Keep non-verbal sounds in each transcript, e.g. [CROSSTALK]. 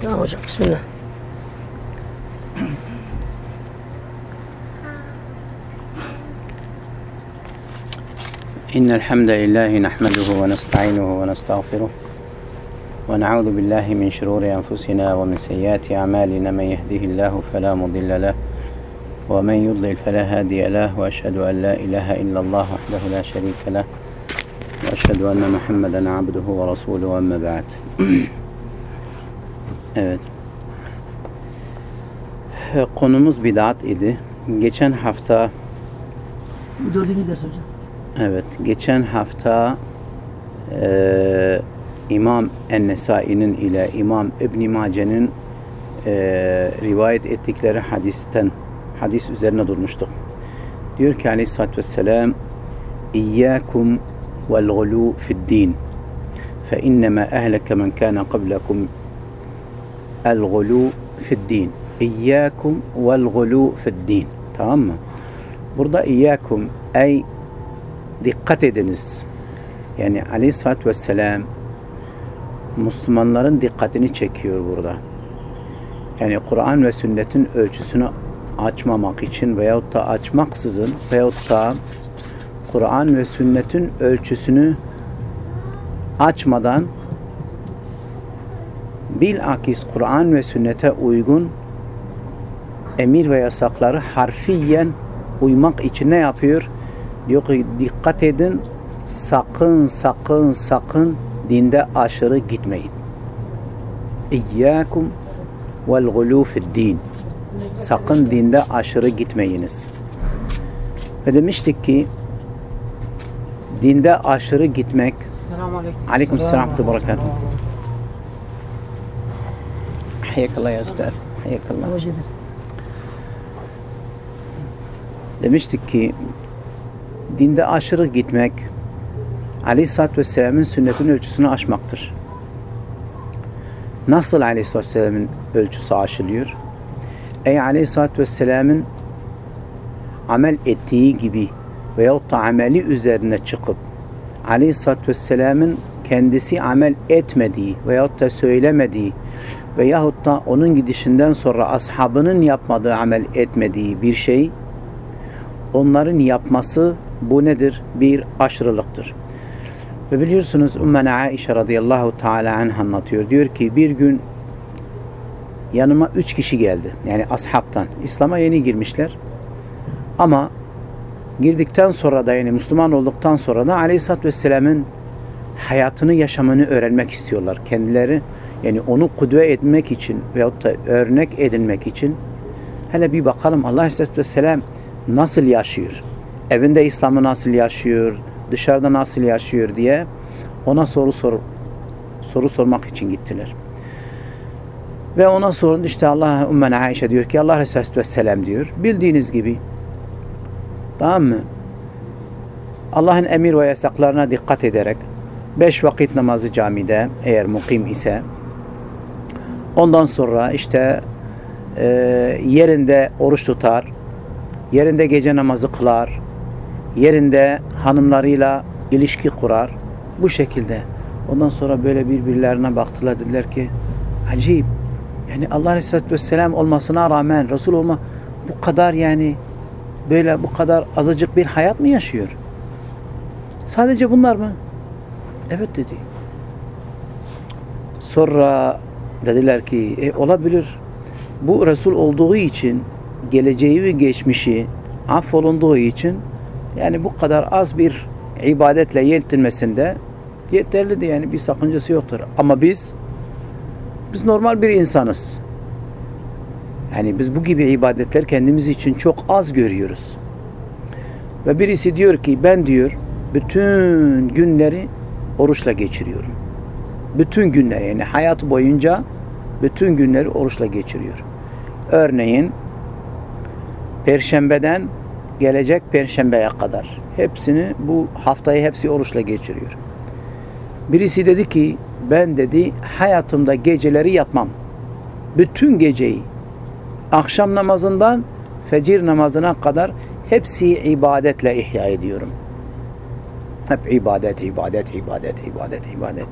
Tamam hocam. Bismillah. إن الحمد لله نحمده ونستعينه ونستغفره ونعوذ بالله من شرور أنفسنا ومن سيئات أعمالنا من يهده الله فلا مضل له ومن يضلل فلا هادي له وأشهد أن لا إله إلا الله وحده لا شريك له وأشهد أن محمدا عبده ورسوله أما بعد [CLEARS THROAT] Evet. Konumuz bid'at idi. Geçen hafta Bu dördüncü ders hocam. Evet, geçen hafta eee İmam En-Nesai'nin ile İmam İbn Mace'nin eee, rivayet ettikleri hadisten hadis üzerine durmuştuk. Diyor ki Aleyhisselatü Vesselam İyyâkum vel gulû fid-din fe innema ehleke men kâne qablakum el gulû fid-din İyyâkum vel gulû fid-din Tamam mı? Burada İyyâkum ey dikkat ediniz. Yani aleyhissalatü vesselam Müslümanların dikkatini çekiyor burada. Yani Kur'an ve sünnetin ölçüsünü açmamak için veyahut da açmaksızın veyahut da Kur'an ve sünnetin ölçüsünü açmadan bilakis Kur'an ve sünnete uygun emir ve yasakları harfiyen uymak için ne yapıyor? Diyor ki dikkat edin sakın sakın sakın dinde aşırı gitmeyin. İyyâkum vel gulû din. Sakın dinde aşırı gitmeyiniz. Ve demiştik ki dinde aşırı gitmek aleyküm. Aleyküm selam ve berekatuhu. Hayyakallah ya Üstad. Hayyakallah. Hocadır. Demiştik ki dinde aşırı gitmek Aleyhisselatü Vesselam'ın sünnetin ölçüsünü aşmaktır. Nasıl Aleyhisselatü Vesselam'ın ölçüsü aşılıyor? Ey Aleyhisselatü Vesselam'ın amel ettiği gibi veyahut da ameli üzerine çıkıp Aleyhisselatü Vesselam'ın kendisi amel etmediği veyahut da söylemediği veyahut da onun gidişinden sonra ashabının yapmadığı amel etmediği bir şey onların yapması bu nedir? Bir aşırılıktır. Ve biliyorsunuz Ümmene Aişe radıyallahu teala anh anlatıyor. Diyor ki bir gün yanıma üç kişi geldi. Yani ashabtan. İslam'a yeni girmişler. Ama girdikten sonra da yani Müslüman olduktan sonra da Aleyhisselatü Vesselam'ın hayatını yaşamını öğrenmek istiyorlar. Kendileri yani onu kudve etmek için veyahut da örnek edinmek için hele bir bakalım Allah Aleyhisselatü Vesselam nasıl yaşıyor? Evinde İslam'ı nasıl yaşıyor? Dışarıda nasıl yaşıyor diye ona soru sor soru sormak için gittiler. Ve ona sorun işte Allah Ümmene Aişe diyor ki Allah Resulü Vesselam diyor. Bildiğiniz gibi tamam mı? Allah'ın emir ve yasaklarına dikkat ederek beş vakit namazı camide eğer mukim ise ondan sonra işte e, yerinde oruç tutar yerinde gece namazı kılar, yerinde hanımlarıyla ilişki kurar. Bu şekilde. Ondan sonra böyle birbirlerine baktılar dediler ki acayip. Yani Allah Aleyhisselatü Vesselam olmasına rağmen Resul olma bu kadar yani böyle bu kadar azıcık bir hayat mı yaşıyor? Sadece bunlar mı? Evet dedi. Sonra dediler ki e, olabilir. Bu Resul olduğu için geleceği ve geçmişi affolunduğu için yani bu kadar az bir ibadetle yetinmesinde yeterlidir yani bir sakıncası yoktur. Ama biz biz normal bir insanız. Yani biz bu gibi ibadetler kendimiz için çok az görüyoruz. Ve birisi diyor ki ben diyor bütün günleri oruçla geçiriyorum. Bütün günler yani hayat boyunca bütün günleri oruçla geçiriyor. Örneğin Perşembeden gelecek Perşembeye kadar. Hepsini bu haftayı hepsi oruçla geçiriyor. Birisi dedi ki ben dedi hayatımda geceleri yatmam. Bütün geceyi akşam namazından fecir namazına kadar hepsi ibadetle ihya ediyorum. Hep ibadet, ibadet, ibadet, ibadet, ibadet.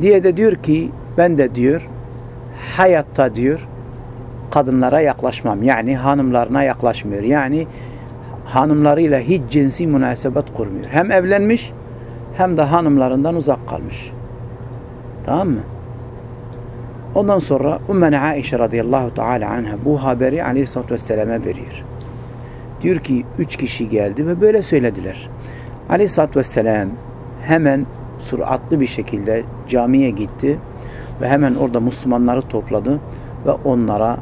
Diye de diyor ki ben de diyor hayatta diyor kadınlara yaklaşmam. Yani hanımlarına yaklaşmıyor. Yani hanımlarıyla hiç cinsi münasebet kurmuyor. Hem evlenmiş hem de hanımlarından uzak kalmış. Tamam mı? Ondan sonra Ümmene Aişe radıyallahu teala anha bu haberi aleyhissalatü vesselam'a veriyor. Diyor ki üç kişi geldi ve böyle söylediler. Aleyhissalatü vesselam hemen suratlı bir şekilde camiye gitti ve hemen orada Müslümanları topladı ve onlara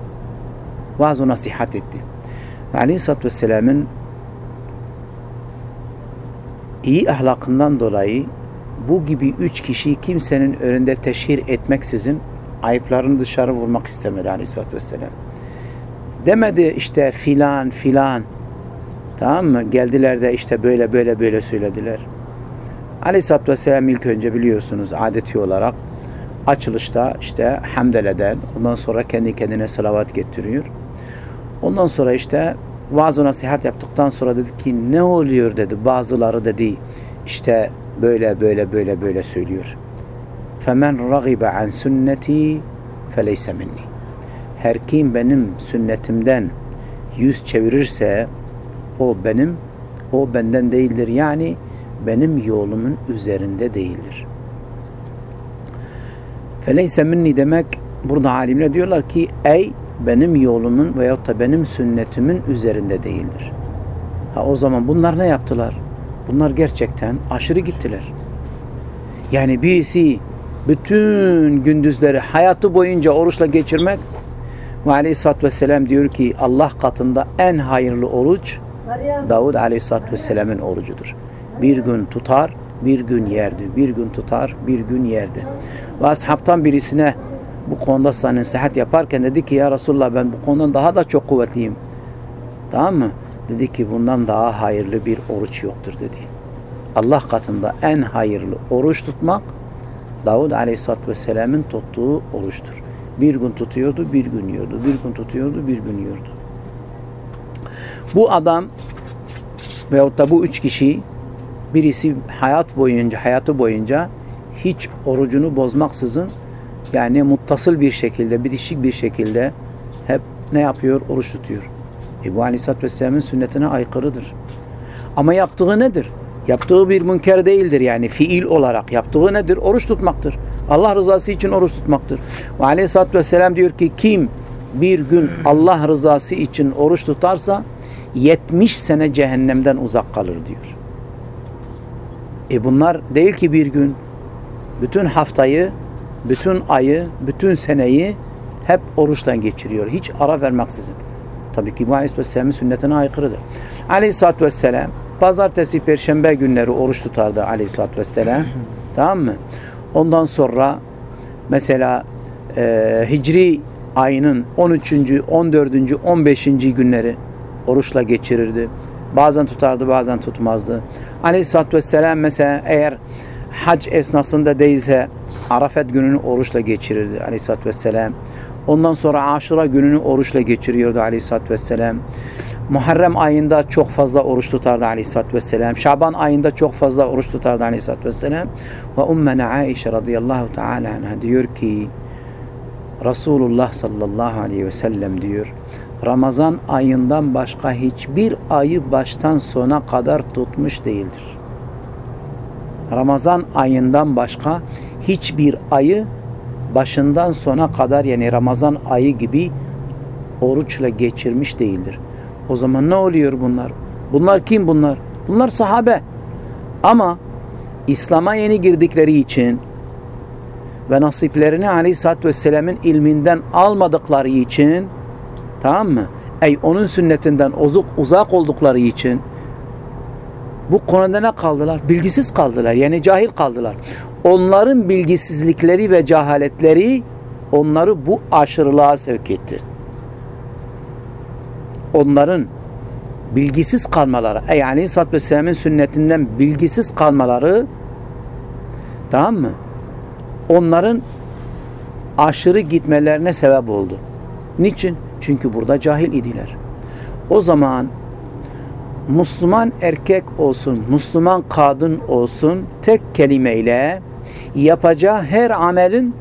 vaaz nasihat etti. Aleyhisselatü Vesselam'ın iyi ahlakından dolayı bu gibi üç kişiyi kimsenin önünde teşhir etmeksizin ayıplarını dışarı vurmak istemedi Aleyhisselatü Vesselam. Demedi işte filan filan tamam mı? Geldiler de işte böyle böyle böyle söylediler. Aleyhisselatü Vesselam ilk önce biliyorsunuz adeti olarak açılışta işte hamdeleden ondan sonra kendi kendine salavat getiriyor. Ondan sonra işte vaaz nasihat yaptıktan sonra dedi ki ne oluyor dedi. Bazıları dedi işte böyle böyle böyle böyle söylüyor. Femen ragibe an sünneti feleyse minni. Her kim benim sünnetimden yüz çevirirse o benim o benden değildir. Yani benim yolumun üzerinde değildir. Feleyse minni demek burada alimler diyorlar ki ey benim yolumun veyahut da benim sünnetimin üzerinde değildir. Ha o zaman bunlar ne yaptılar? Bunlar gerçekten aşırı gittiler. Yani birisi bütün gündüzleri hayatı boyunca oruçla geçirmek ve aleyhissalatü vesselam diyor ki Allah katında en hayırlı oruç Davud aleyhissalatü vesselamın orucudur. Bir gün tutar, bir gün yerdi. Bir gün tutar, bir gün yerdi. Ve ashabtan birisine bu konuda sana nasihat yaparken dedi ki ya Resulullah ben bu konudan daha da çok kuvvetliyim. Tamam mı? Dedi ki bundan daha hayırlı bir oruç yoktur dedi. Allah katında en hayırlı oruç tutmak Davud Aleyhisselatü Vesselam'ın tuttuğu oruçtur. Bir gün tutuyordu, bir gün yiyordu. Bir gün tutuyordu, bir gün yiyordu. Bu adam veyahut da bu üç kişi birisi hayat boyunca, hayatı boyunca hiç orucunu bozmaksızın yani muttasıl bir şekilde, bitişik bir şekilde hep ne yapıyor? Oruç tutuyor. E bu Aleyhisselatü Vesselam'ın sünnetine aykırıdır. Ama yaptığı nedir? Yaptığı bir münker değildir yani fiil olarak. Yaptığı nedir? Oruç tutmaktır. Allah rızası için oruç tutmaktır. Ve Aleyhisselatü Vesselam diyor ki kim bir gün Allah rızası için oruç tutarsa 70 sene cehennemden uzak kalır diyor. E bunlar değil ki bir gün bütün haftayı, bütün ayı, bütün seneyi hep oruçla geçiriyor. Hiç ara vermeksizin. Tabii ki bu Aleyhisselam'ın sünnetine aykırıdır. Aleyhisselatü Vesselam pazartesi, perşembe günleri oruç tutardı Aleyhisselatü Vesselam. [LAUGHS] tamam mı? Ondan sonra mesela e, Hicri ayının 13. 14. 15. günleri oruçla geçirirdi. Bazen tutardı bazen tutmazdı. Aleyhisselatü Vesselam mesela eğer hac esnasında değilse Arafat gününü oruçla geçirirdi Aleyhisselatü Vesselam. Ondan sonra Aşura gününü oruçla geçiriyordu Aleyhisselatü Vesselam. Muharrem ayında çok fazla oruç tutardı Aleyhisselatü Vesselam. Şaban ayında çok fazla oruç tutardı Aleyhisselatü Vesselam. Ve Ummena Aişe radıyallahu teala anha diyor ki Resulullah sallallahu aleyhi ve sellem diyor Ramazan ayından başka hiçbir ayı baştan sona kadar tutmuş değildir. Ramazan ayından başka hiçbir ayı başından sona kadar yani Ramazan ayı gibi oruçla geçirmiş değildir. O zaman ne oluyor bunlar? Bunlar kim bunlar? Bunlar sahabe. Ama İslam'a yeni girdikleri için ve nasiplerini Aleyhisselatü Vesselam'ın ilminden almadıkları için tamam mı? Ey onun sünnetinden uzak, uzak oldukları için bu konuda ne kaldılar? Bilgisiz kaldılar. Yani cahil kaldılar. Onların bilgisizlikleri ve cehaletleri onları bu aşırılığa sevk etti. Onların bilgisiz kalmaları, yani Aleyhisselatü Vesselam'ın sünnetinden bilgisiz kalmaları tamam mı? Onların aşırı gitmelerine sebep oldu. Niçin? Çünkü burada cahil idiler. O zaman Müslüman erkek olsun, Müslüman kadın olsun tek kelimeyle yapacağı her amelin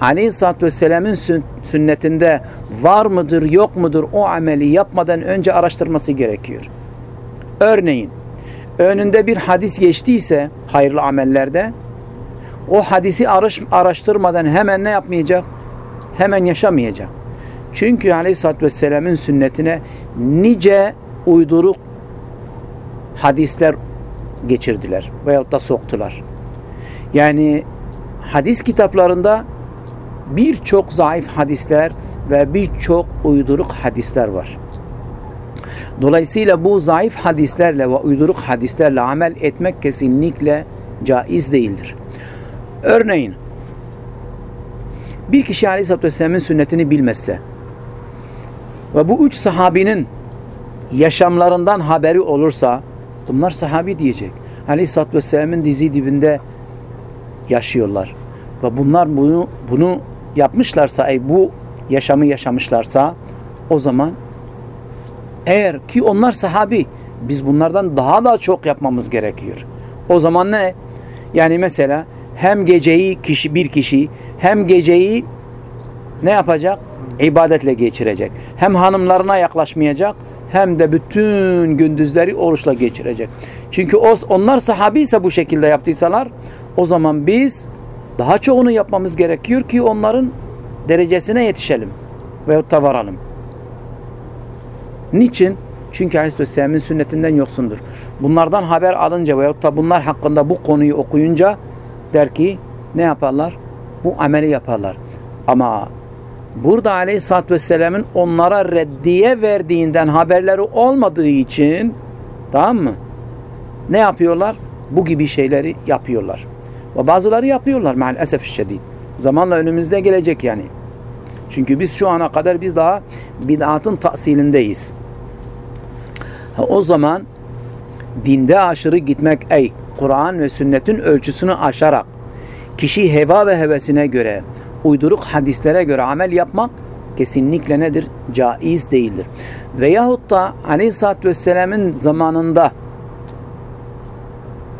Aleyhisselatü Vesselam'ın sün- sünnetinde var mıdır yok mudur o ameli yapmadan önce araştırması gerekiyor. Örneğin önünde bir hadis geçtiyse hayırlı amellerde o hadisi araş- araştırmadan hemen ne yapmayacak? Hemen yaşamayacak. Çünkü Aleyhisselatü Vesselam'ın sünnetine nice uyduruk hadisler geçirdiler veyahut da soktular. Yani hadis kitaplarında birçok zayıf hadisler ve birçok uyduruk hadisler var. Dolayısıyla bu zayıf hadislerle ve uyduruk hadislerle amel etmek kesinlikle caiz değildir. Örneğin bir kişi Aleyhisselatü Vesselam'ın sünnetini bilmezse ve bu üç sahabinin yaşamlarından haberi olursa bunlar sahabi diyecek. Aleyhisselatü Vesselam'ın dizi dibinde yaşıyorlar. Ve bunlar bunu bunu yapmışlarsa, ey bu yaşamı yaşamışlarsa o zaman eğer ki onlar sahabi biz bunlardan daha da çok yapmamız gerekiyor. O zaman ne? Yani mesela hem geceyi kişi bir kişi hem geceyi ne yapacak? İbadetle geçirecek. Hem hanımlarına yaklaşmayacak hem de bütün gündüzleri oruçla geçirecek. Çünkü onlar sahabi ise bu şekilde yaptıysalar o zaman biz daha çoğunu yapmamız gerekiyor ki onların derecesine yetişelim veyahut da varalım. Niçin? Çünkü Aleyhisselam'ın sünnetinden yoksundur. Bunlardan haber alınca veyahut da bunlar hakkında bu konuyu okuyunca der ki ne yaparlar? Bu ameli yaparlar. Ama burada Aleyhisselatü Vesselam'ın onlara reddiye verdiğinden haberleri olmadığı için tamam mı? Ne yapıyorlar? Bu gibi şeyleri yapıyorlar. Ve bazıları yapıyorlar maalesef şiddet. Zamanla önümüzde gelecek yani. Çünkü biz şu ana kadar biz daha bid'atın tahsilindeyiz. Ha, o zaman dinde aşırı gitmek ey Kur'an ve sünnetin ölçüsünü aşarak kişi heva ve hevesine göre uyduruk hadislere göre amel yapmak kesinlikle nedir? Caiz değildir. Veyahut da Aleyhisselatü Vesselam'ın zamanında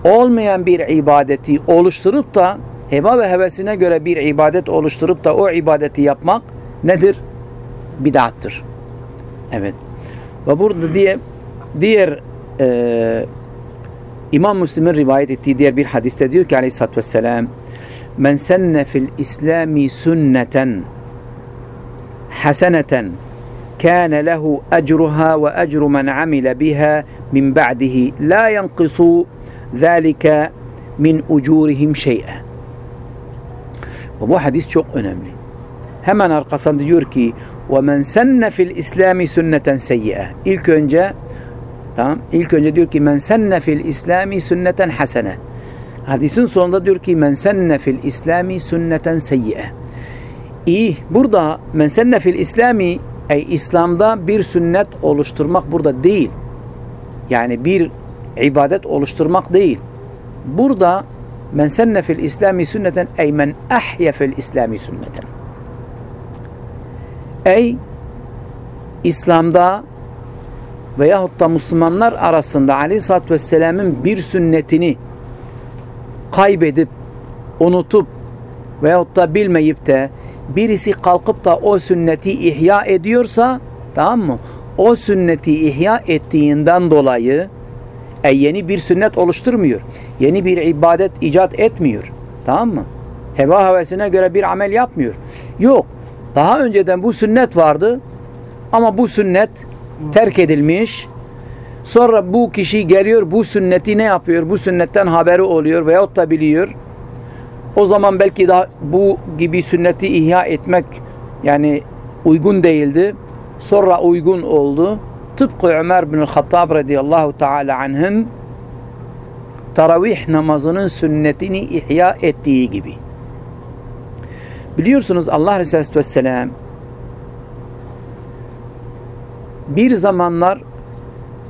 olmayan bir ibadeti oluşturup da heva ve hevesine göre bir ibadet oluşturup da o ibadeti yapmak nedir? Bid'attır. Evet. Ve burada diye diğer e, İmam Müslim'in rivayet ettiği diğer bir hadiste diyor ki aleyhissalatü vesselam من سن في الإسلام سنة حسنة كان له أجرها وأجر من عمل بها من بعده. لا ينقص ذلك من أجورهم شيئا. وبو حديث شوق أنامي هما نرقصان ديوركي ومن سن في الإسلام سنة سيئة. إلك أنجا تمام؟ إلك أنجا ديوركي من سن في الإسلام سنة حسنة. Hadisin sonunda diyor ki men senne fil islami sünneten seyyi'e. İyi burada men senne fil islami ey İslam'da bir sünnet oluşturmak burada değil. Yani bir ibadet oluşturmak değil. Burada men senne fil İslami sünneten ey men ahya fil İslami sünneten. Ey İslam'da veyahut da Müslümanlar arasında Aleyhisselatü Vesselam'ın bir sünnetini kaybedip, unutup veyahut da bilmeyip de birisi kalkıp da o sünneti ihya ediyorsa tamam mı? O sünneti ihya ettiğinden dolayı e, yeni bir sünnet oluşturmuyor. Yeni bir ibadet icat etmiyor. Tamam mı? Heva hevesine göre bir amel yapmıyor. Yok. Daha önceden bu sünnet vardı ama bu sünnet terk edilmiş. Sonra bu kişi geliyor bu sünneti ne yapıyor? Bu sünnetten haberi oluyor veyahut da biliyor. O zaman belki daha bu gibi sünneti ihya etmek yani uygun değildi. Sonra uygun oldu. Tıpkı Ömer bin Hattab radıyallahu teala anh'ın taravih namazının sünnetini ihya ettiği gibi. Biliyorsunuz Allah Resulü Vesselam bir zamanlar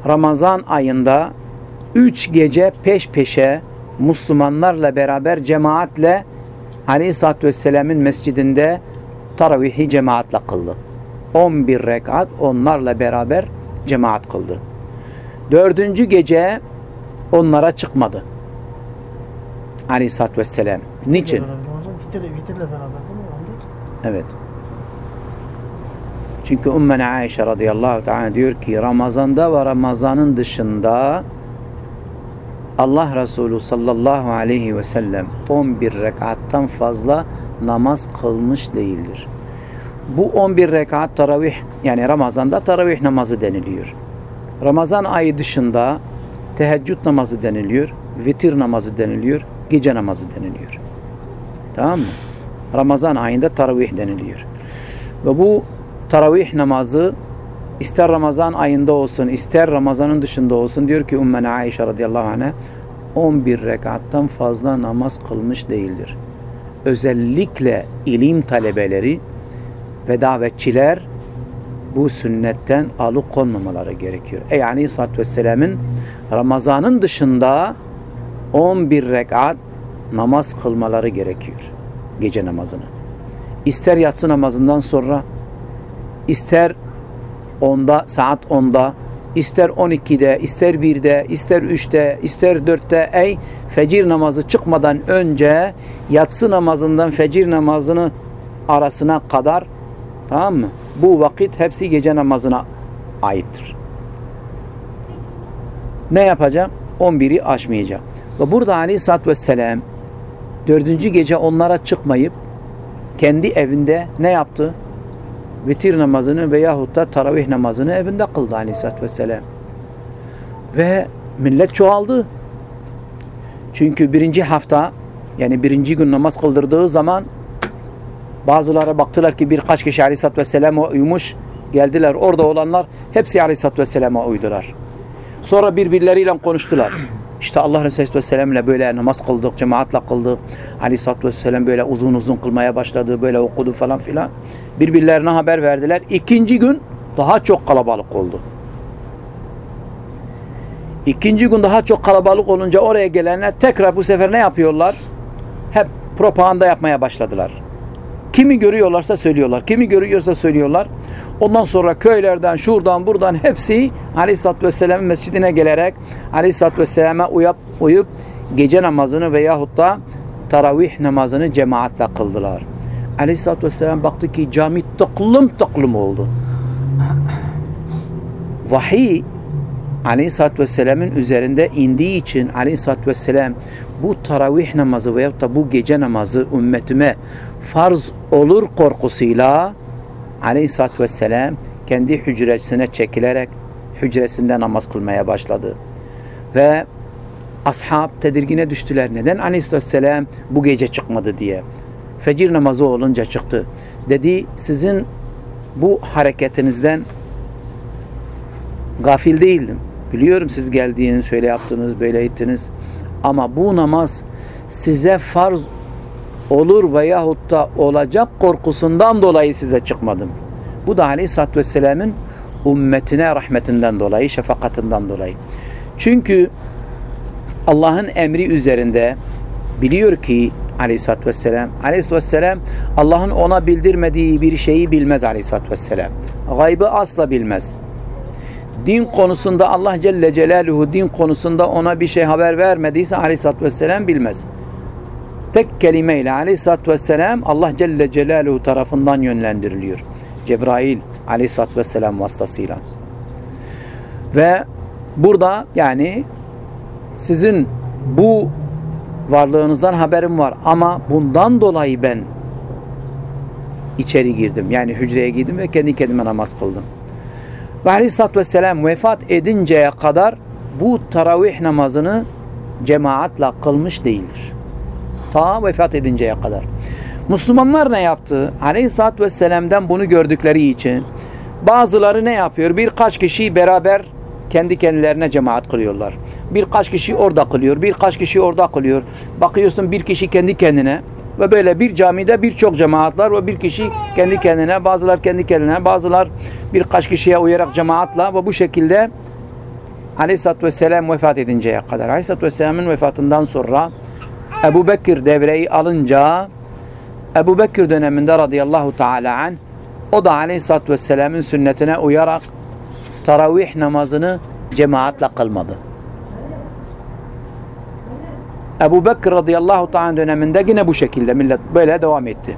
Ramazan ayında üç gece peş peşe Müslümanlarla beraber cemaatle Aleyhisselatü Vesselam'ın mescidinde taravihi cemaatle kıldı. 11 rekat onlarla beraber cemaat kıldı. Dördüncü gece onlara çıkmadı. Aleyhisselatü Vesselam. Niçin? Vitirle beraber değil mi? Evet. Çünkü Ummen Aişe radıyallahu teala diyor ki Ramazan'da ve Ramazan'ın dışında Allah Resulü sallallahu aleyhi ve sellem 11 rekattan fazla namaz kılmış değildir. Bu 11 rekat taravih yani Ramazan'da taravih namazı deniliyor. Ramazan ayı dışında teheccüd namazı deniliyor, vitir namazı deniliyor, gece namazı deniliyor. Tamam mı? Ramazan ayında taravih deniliyor. Ve bu taravih namazı ister Ramazan ayında olsun, ister Ramazan'ın dışında olsun diyor ki Ummen Aişe radıyallahu anh'a 11 rekattan fazla namaz kılmış değildir. Özellikle ilim talebeleri ve davetçiler bu sünnetten alıkonmamaları gerekiyor. E yani Aleyhisselatü Vesselam'ın Ramazan'ın dışında 11 rekat namaz kılmaları gerekiyor. Gece namazını. İster yatsı namazından sonra, ister 10'da, saat 10'da, ister 12'de, ister 1'de, ister 3'te, ister 4'te, ey fecir namazı çıkmadan önce yatsı namazından fecir namazını arasına kadar tamam mı? Bu vakit hepsi gece namazına aittir. Ne yapacak? 11'i aşmayacak. Ve burada Aleyhisselatü Vesselam dördüncü gece onlara çıkmayıp kendi evinde ne yaptı? Vitir namazını veyahut da taravih namazını evinde kıldı Aleyhisselatü Vesselam. Ve millet çoğaldı. Çünkü birinci hafta yani birinci gün namaz kıldırdığı zaman bazıları baktılar ki birkaç kişi Aleyhisselatü Vesselam'a uymuş. Geldiler orada olanlar hepsi Aleyhisselatü Vesselam'a uydular. Sonra birbirleriyle konuştular. İşte Allah Resulü Vesselam ile böyle namaz kıldık, cemaatle kıldık. Aleyhisselatü Vesselam böyle uzun uzun kılmaya başladı, böyle okudu falan filan. Birbirlerine haber verdiler. İkinci gün daha çok kalabalık oldu. İkinci gün daha çok kalabalık olunca oraya gelenler tekrar bu sefer ne yapıyorlar? Hep propaganda yapmaya başladılar. Kimi görüyorlarsa söylüyorlar. Kimi görüyorsa söylüyorlar. Ondan sonra köylerden, şuradan, buradan hepsi Aleyhisselatü Vesselam'ın mescidine gelerek Aleyhisselatü Vesselam'a uyup, uyup gece namazını veyahut da taravih namazını cemaatle kıldılar. Aleyhisselatü Vesselam baktı ki cami tıklım tıklım oldu. Vahiy Aleyhisselatü Vesselam'ın üzerinde indiği için Aleyhisselatü Vesselam bu taravih namazı veyahut da bu gece namazı ümmetime farz olur korkusuyla Aleyhisselatü Vesselam kendi hücresine çekilerek hücresinde namaz kılmaya başladı. Ve ashab tedirgine düştüler. Neden Aleyhisselatü Vesselam bu gece çıkmadı diye. Fecir namazı olunca çıktı. Dedi sizin bu hareketinizden gafil değildim. Biliyorum siz geldiğiniz, şöyle yaptınız, böyle ettiniz. Ama bu namaz size farz olur veyahut da olacak korkusundan dolayı size çıkmadım. Bu da Aleyhisselatü Vesselam'ın ümmetine rahmetinden dolayı, şefakatinden dolayı. Çünkü Allah'ın emri üzerinde biliyor ki Aleyhisselatü Vesselam, Aleyhisselatü Vesselam Allah'ın ona bildirmediği bir şeyi bilmez Aleyhisselatü Vesselam. Gaybı asla bilmez. Din konusunda Allah Celle Celaluhu din konusunda ona bir şey haber vermediyse Aleyhisselatü Vesselam bilmez tek kelimeyle aleyhissalatü vesselam Allah Celle Celaluhu tarafından yönlendiriliyor. Cebrail aleyhissalatü vesselam vasıtasıyla. Ve burada yani sizin bu varlığınızdan haberim var ama bundan dolayı ben içeri girdim. Yani hücreye girdim ve kendi kendime namaz kıldım. Ve aleyhissalatü vesselam vefat edinceye kadar bu taravih namazını cemaatle kılmış değildir. Ta vefat edinceye kadar. Müslümanlar ne yaptı? Aleyhisselatü Vesselam'dan bunu gördükleri için bazıları ne yapıyor? Birkaç kişi beraber kendi kendilerine cemaat kılıyorlar. Birkaç kişi orada kılıyor, birkaç kişi orada kılıyor. Bakıyorsun bir kişi kendi kendine ve böyle bir camide birçok cemaatler ve bir kişi kendi kendine, bazılar kendi kendine, bazılar birkaç kişiye uyarak cemaatla ve bu şekilde Aleyhisselatü Vesselam vefat edinceye kadar. Aleyhisselatü Vesselam'ın vefatından sonra Ebu Bekir devreyi alınca Ebu Bekir döneminde radıyallahu teala an o da aleyhissalatü vesselamın sünnetine uyarak taravih namazını cemaatle kılmadı. Ebu Bekir radıyallahu teala döneminde yine bu şekilde millet böyle devam etti.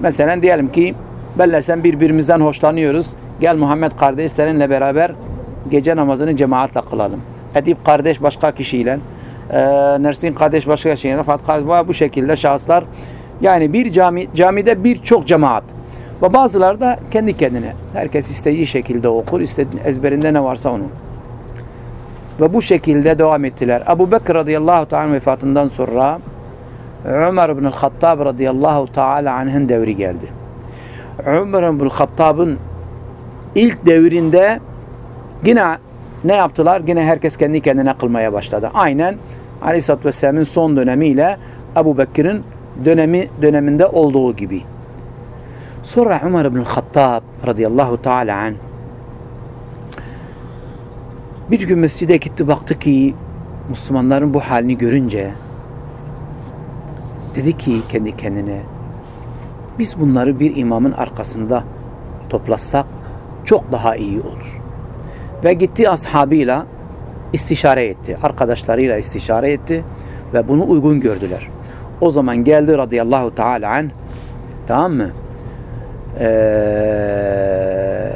Mesela diyelim ki benle sen birbirimizden hoşlanıyoruz. Gel Muhammed kardeş seninle beraber gece namazını cemaatle kılalım. Edip kardeş başka kişiyle, e, Nersin kardeş başka kişiyle, Rafat kardeş bu şekilde şahıslar yani bir cami camide birçok cemaat ve bazıları da kendi kendine. Herkes istediği şekilde okur, istediği, ezberinde ne varsa onu. Ve bu şekilde devam ettiler. Ebu Bekir radıyallahu ta'ala vefatından sonra Ömer ibn Hattab radıyallahu ta'ala anh'ın devri geldi. Ömer ibn Hattab'ın ilk devrinde yine ne yaptılar? Yine herkes kendi kendine kılmaya başladı. Aynen Aleyhisselatü Vesselam'ın son dönemiyle Ebu Bekir'in dönemi döneminde olduğu gibi. Sonra Ömer ibn Hattab radıyallahu ta'ala anh bir gün mescide gitti baktı ki Müslümanların bu halini görünce dedi ki kendi kendine biz bunları bir imamın arkasında toplasak çok daha iyi olur. Ve gitti ashabıyla istişare etti. Arkadaşlarıyla istişare etti ve bunu uygun gördüler. O zaman geldi radıyallahu teala anh tamam mı? Ee,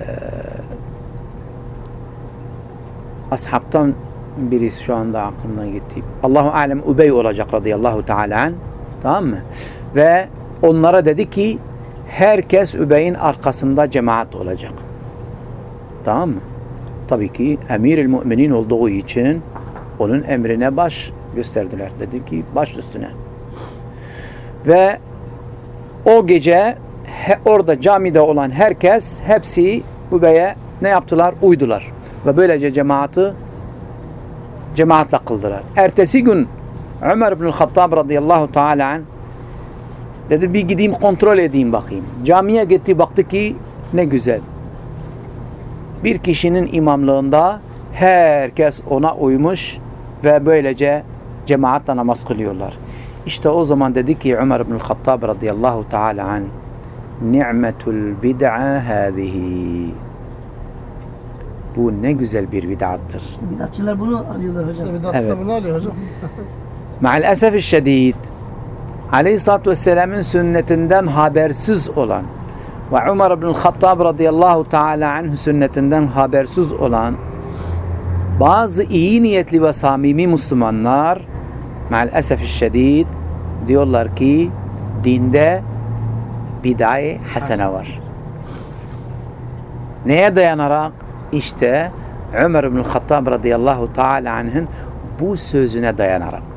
ashabtan birisi şu anda aklımdan gitti. Allahu alem Ubey olacak radıyallahu teala anh. Tamam mı? Ve onlara dedi ki herkes Übey'in arkasında cemaat olacak. Tamam mı? Tabii ki emir-i müminin olduğu için onun emrine baş gösterdiler. Dedi ki baş üstüne. Ve o gece he, orada camide olan herkes hepsi Übey'e ne yaptılar? Uydular. Ve böylece cemaati cemaatle kıldılar. Ertesi gün Ömer ibn Hattab radıyallahu teala dedi bir gideyim kontrol edeyim bakayım. Camiye gitti baktı ki ne güzel. Bir kişinin imamlığında herkes ona uymuş ve böylece cemaatle namaz kılıyorlar. İşte o zaman dedi ki Ömer ibn Hattab radıyallahu teala anh ni'metul bid'a hâzihi bu ne güzel bir bid'attır. Bidatçılar bunu arıyorlar hocam. İşte bidatçı Evet. bunu alıyor hocam. [LAUGHS] Maalesef şiddet Aleyhisselatü Vesselam'ın sünnetinden habersiz olan ve Ömer ibn Hattab radıyallahu teala anh sünnetinden habersiz olan bazı iyi niyetli ve samimi Müslümanlar maalesef şiddet diyorlar ki dinde bid'ai hasene var. Neye dayanarak? İşte Ömer ibn Hattab radıyallahu teala anh'ın bu sözüne dayanarak.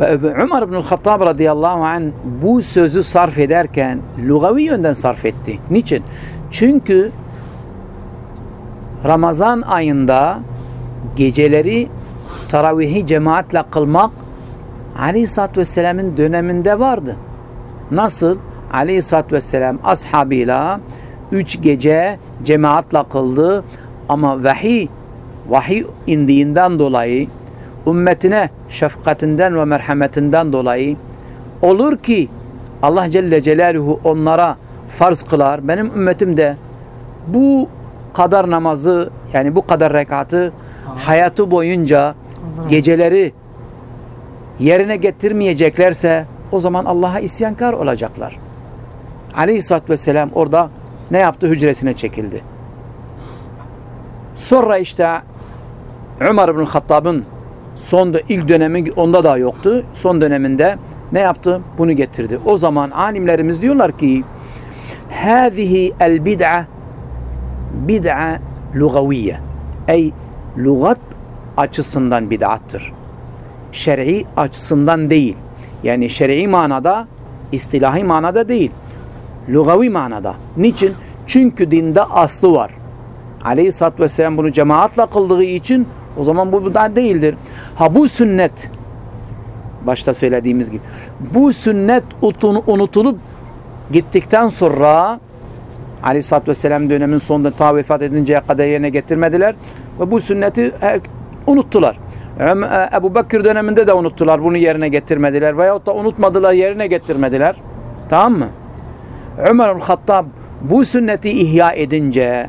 Ve Ömer ibn Hattab radıyallahu anh bu sözü sarf ederken lugavi yönden sarf etti. Niçin? Çünkü Ramazan ayında geceleri taravihi cemaatle kılmak Aleyhisselatü Vesselam'ın döneminde vardı. Nasıl? Aleyhisselatü Vesselam ashabıyla üç gece cemaatle kıldı ama vahiy vahiy indiğinden dolayı ümmetine şefkatinden ve merhametinden dolayı olur ki Allah Celle Celaluhu onlara farz kılar. Benim ümmetim de bu kadar namazı yani bu kadar rekatı hayatı boyunca geceleri yerine getirmeyeceklerse o zaman Allah'a isyankar olacaklar. Aleyhisselatü Vesselam orada ne yaptı? Hücresine çekildi. Sonra işte Ömer bin Hattab'ın son da ilk dönemi onda da yoktu. Son döneminde ne yaptı? Bunu getirdi. O zaman alimlerimiz diyorlar ki هذه البدعة bid'a lugaviye. Ey lugat açısından bid'attır. Şer'i açısından değil. Yani şer'i manada, istilahi manada değil. Lugavi manada. Niçin? Çünkü dinde aslı var. Aleyhisselatü Vesselam bunu cemaatle kıldığı için o zaman bu bid'at değildir. Ha bu sünnet başta söylediğimiz gibi bu sünnet unutulup gittikten sonra Aleyhisselatü Vesselam dönemin sonunda ta vefat edinceye kadar yerine getirmediler ve bu sünneti unuttular. Ebu Bekir döneminde de unuttular. Bunu yerine getirmediler. Veyahut da unutmadılar yerine getirmediler. Tamam mı? Ömer'ül Hattab bu sünneti ihya edince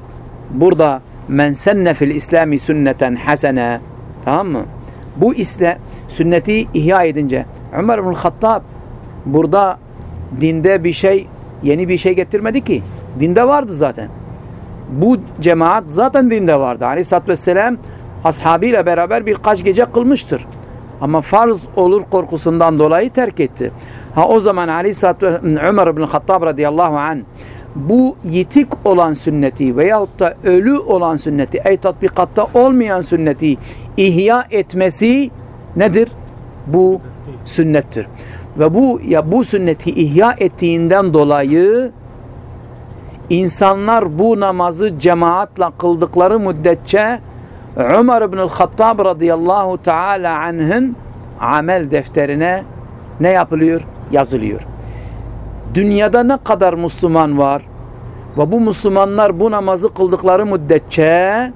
burada men senne fil İslami sünneten hasene tamam mı? Bu isle sünneti ihya edince Ömer bin Hattab burada dinde bir şey yeni bir şey getirmedi ki. Dinde vardı zaten. Bu cemaat zaten dinde vardı. Aleyhisselatü Vesselam ashabıyla beraber birkaç gece kılmıştır. Ama farz olur korkusundan dolayı terk etti. Ha o zaman Aleyhisselatü Vesselam Ömer ibn Hattab radıyallahu anh bu yitik olan sünneti veyahut da ölü olan sünneti ey tatbikatta olmayan sünneti ihya etmesi nedir? Bu sünnettir. Ve bu ya bu sünneti ihya ettiğinden dolayı insanlar bu namazı cemaatle kıldıkları müddetçe Ömer ibn Hattab radıyallahu teala anh'ın amel defterine ne yapılıyor? Yazılıyor. Dünyada ne kadar Müslüman var ve bu Müslümanlar bu namazı kıldıkları müddetçe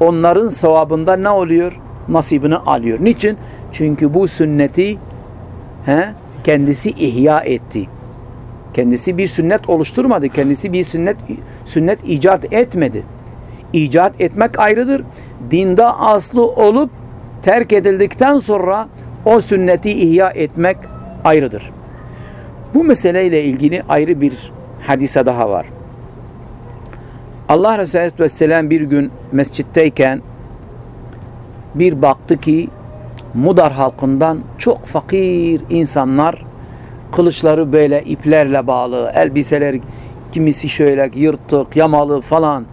onların sevabında ne oluyor? Nasibini alıyor. Niçin? Çünkü bu sünneti he, kendisi ihya etti. Kendisi bir sünnet oluşturmadı. Kendisi bir sünnet sünnet icat etmedi. İcat etmek ayrıdır. Dinde aslı olup terk edildikten sonra o sünneti ihya etmek ayrıdır. Bu meseleyle ilgili ayrı bir hadise daha var. Allah Resulü Aleyhisselam bir gün mescitteyken bir baktı ki Mudar halkından çok fakir insanlar kılıçları böyle iplerle bağlı, elbiseler kimisi şöyle yırtık, yamalı falan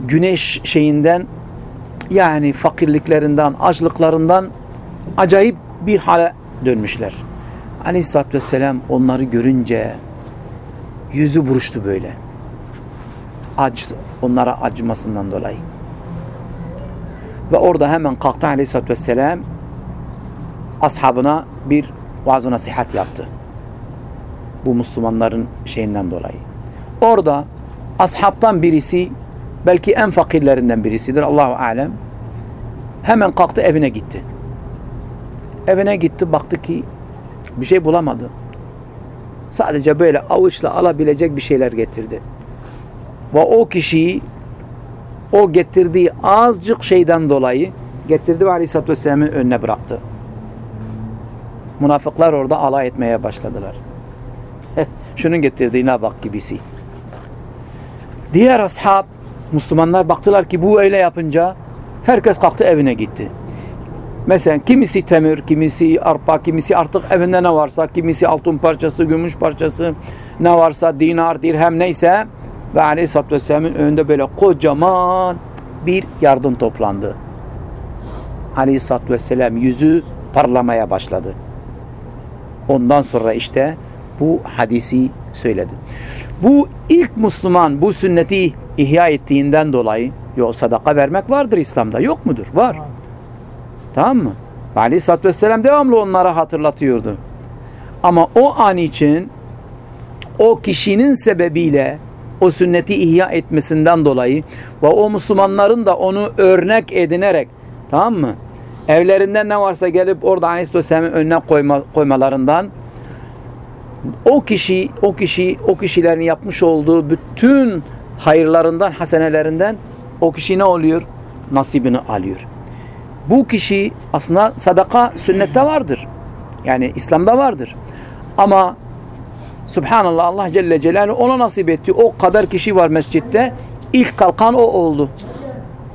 güneş şeyinden yani fakirliklerinden, açlıklarından acayip bir hale dönmüşler. Aleyhisselatü Vesselam onları görünce yüzü buruştu böyle. Ac, onlara acımasından dolayı. Ve orada hemen kalktı Aleyhisselatü Vesselam ashabına bir vaaz nasihat yaptı. Bu Müslümanların şeyinden dolayı. Orada ashabtan birisi belki en fakirlerinden birisidir Allahu alem. Hemen kalktı evine gitti. Evine gitti baktı ki bir şey bulamadı. Sadece böyle avuçla alabilecek bir şeyler getirdi. Ve o kişiyi o getirdiği azıcık şeyden dolayı getirdi ve Aleyhisselatü Vesselam'ın önüne bıraktı. Münafıklar orada alay etmeye başladılar. [LAUGHS] Şunun getirdiğine bak gibisi. Diğer ashab Müslümanlar baktılar ki bu öyle yapınca herkes kalktı evine gitti. Mesela kimisi temir, kimisi arpa, kimisi artık evinde ne varsa, kimisi altın parçası, gümüş parçası ne varsa, dinar, dirhem neyse ve Aleyhisselatü Vesselam'ın önünde böyle kocaman bir yardım toplandı. Aleyhisselatü Vesselam yüzü parlamaya başladı. Ondan sonra işte bu hadisi söyledi. Bu ilk Müslüman bu sünneti ihya ettiğinden dolayı yok sadaka vermek vardır İslam'da. Yok mudur? Var. Tamam mı? Aleyhisselatü Vesselam devamlı onlara hatırlatıyordu. Ama o an için o kişinin sebebiyle o sünneti ihya etmesinden dolayı ve o Müslümanların da onu örnek edinerek tamam mı? Evlerinden ne varsa gelip orada Aleyhisselam'ın önüne koyma, koymalarından o kişi, o kişi, o kişilerin yapmış olduğu bütün hayırlarından, hasenelerinden o kişi ne oluyor? Nasibini alıyor. Bu kişi aslında sadaka sünnette vardır. Yani İslam'da vardır. Ama Subhanallah Allah Celle Celaluhu ona nasip etti. O kadar kişi var mescitte. İlk kalkan o oldu.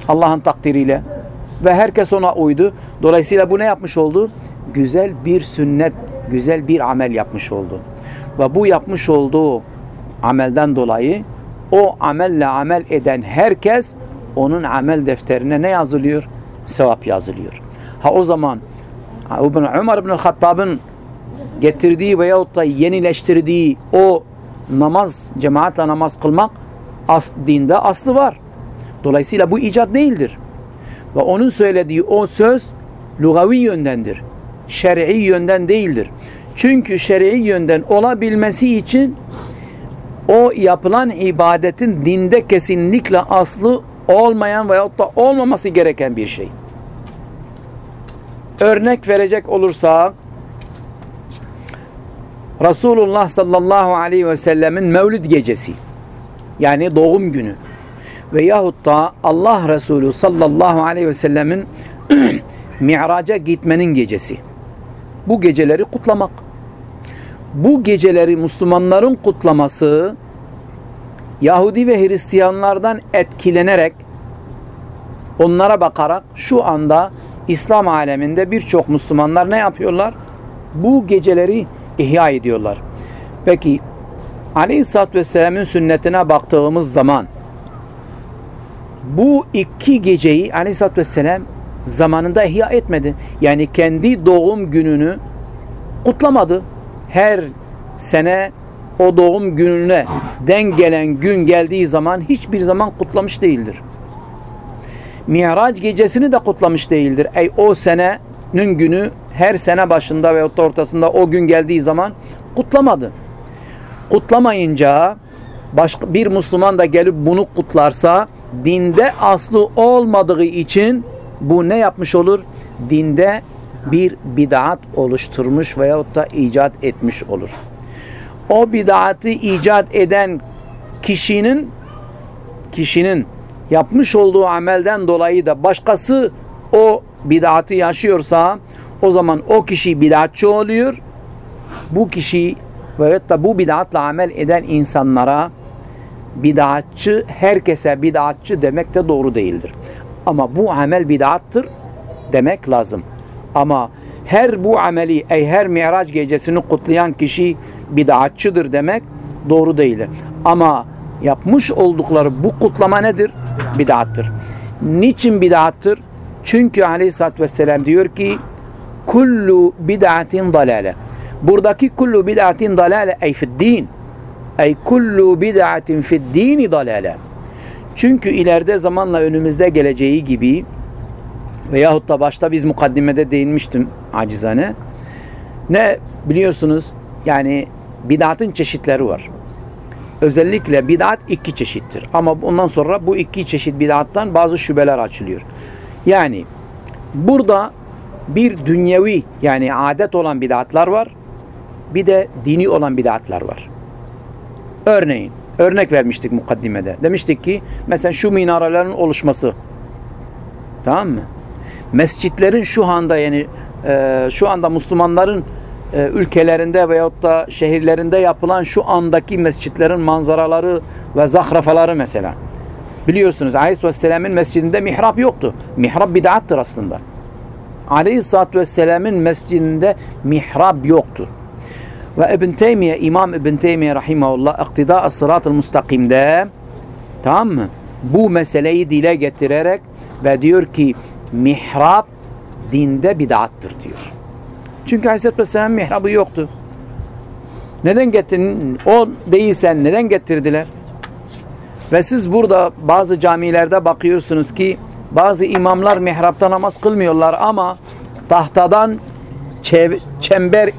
Allah'ın takdiriyle. Ve herkes ona uydu. Dolayısıyla bu ne yapmış oldu? Güzel bir sünnet, güzel bir amel yapmış oldu. Ve bu yapmış olduğu amelden dolayı o amelle amel eden herkes onun amel defterine ne yazılıyor? Sevap yazılıyor. Ha o zaman Ömer ibn Hattab'ın getirdiği veyahut da yenileştirdiği o namaz, cemaatle namaz kılmak as, dinde aslı var. Dolayısıyla bu icat değildir. Ve onun söylediği o söz lugavi yöndendir. Şer'i yönden değildir. Çünkü şer'i yönden olabilmesi için o yapılan ibadetin dinde kesinlikle aslı olmayan veyahut da olmaması gereken bir şey. Örnek verecek olursak Resulullah sallallahu aleyhi ve sellemin mevlid gecesi yani doğum günü veyahut da Allah Resulü sallallahu aleyhi ve sellemin [CLEARS THROAT] mi'raca gitmenin gecesi. Bu geceleri kutlamak. bu geceleri Müslümanların kutlaması Yahudi ve Hristiyanlardan etkilenerek onlara bakarak şu anda İslam aleminde birçok Müslümanlar ne yapıyorlar? Bu geceleri ihya ediyorlar. Peki Aleyhisselatü Vesselam'ın sünnetine baktığımız zaman bu iki geceyi Aleyhisselatü Vesselam zamanında ihya etmedi. Yani kendi doğum gününü kutlamadı. Her sene o doğum gününe den gelen gün geldiği zaman hiçbir zaman kutlamış değildir. Miraç gecesini de kutlamış değildir. Ey o senenin günü her sene başında ve ortasında o gün geldiği zaman kutlamadı. Kutlamayınca başka bir Müslüman da gelip bunu kutlarsa dinde aslı olmadığı için bu ne yapmış olur? Dinde bir bid'at oluşturmuş veyahut da icat etmiş olur. O bid'atı icat eden kişinin kişinin yapmış olduğu amelden dolayı da başkası o bid'atı yaşıyorsa o zaman o kişi bid'atçı oluyor. Bu kişi veyahut da bu bid'atla amel eden insanlara bid'atçı, herkese bid'atçı demek de doğru değildir. Ama bu amel bid'attır demek lazım. Ama her bu ameli, ey her Miraç gecesini kutlayan kişi bid'atçıdır demek doğru değildir. Ama yapmış oldukları bu kutlama nedir? Bid'attır. Niçin bid'attır? Çünkü aleyhissalatü vesselam diyor ki kullu bid'atin dalale. Buradaki kullu bid'atin dalale ey fid din. Ey kullu bid'atin fid dini dalale. Çünkü ileride zamanla önümüzde geleceği gibi veyahut da başta biz mukaddimede değinmiştim acizane. Ne biliyorsunuz yani bid'atın çeşitleri var. Özellikle bid'at iki çeşittir. Ama ondan sonra bu iki çeşit bid'attan bazı şübeler açılıyor. Yani burada bir dünyevi yani adet olan bid'atlar var. Bir de dini olan bid'atlar var. Örneğin, örnek vermiştik mukaddimede. Demiştik ki mesela şu minarelerin oluşması. Tamam mı? Mescitlerin şu anda yani e, şu anda Müslümanların e, ülkelerinde veyahut da şehirlerinde yapılan şu andaki mescitlerin manzaraları ve zahrafaları mesela. Biliyorsunuz Aleyhisselam'ın mescidinde mihrap yoktu. Mihrap bid'attır aslında. Aleyhisselatü Vesselam'ın mescidinde mihrap yoktu. Ve İbn Teymiye, İmam İbn Teymiye rahimahullah iktida sırat-ı mustakimde tamam mı? Bu meseleyi dile getirerek ve diyor ki mihrap dinde bid'attır diyor. Çünkü Aleyhisselatü Vesselam mihrabı yoktu. Neden getirdin? O değilsen neden getirdiler? Ve siz burada bazı camilerde bakıyorsunuz ki bazı imamlar mihrapta namaz kılmıyorlar ama tahtadan çember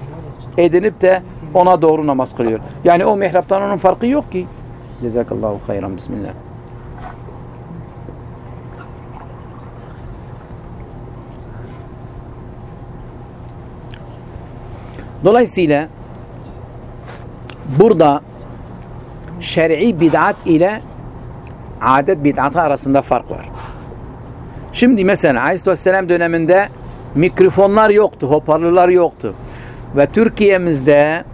edinip de ona doğru namaz kılıyor. Yani o mihraptan onun farkı yok ki. Cezakallahu hayran. Bismillah. Dolayısıyla burada şer'i bid'at ile adet bid'atı arasında fark var. Şimdi mesela Aleyhisselam döneminde mikrofonlar yoktu, hoparlörler yoktu. Ve Türkiye'mizde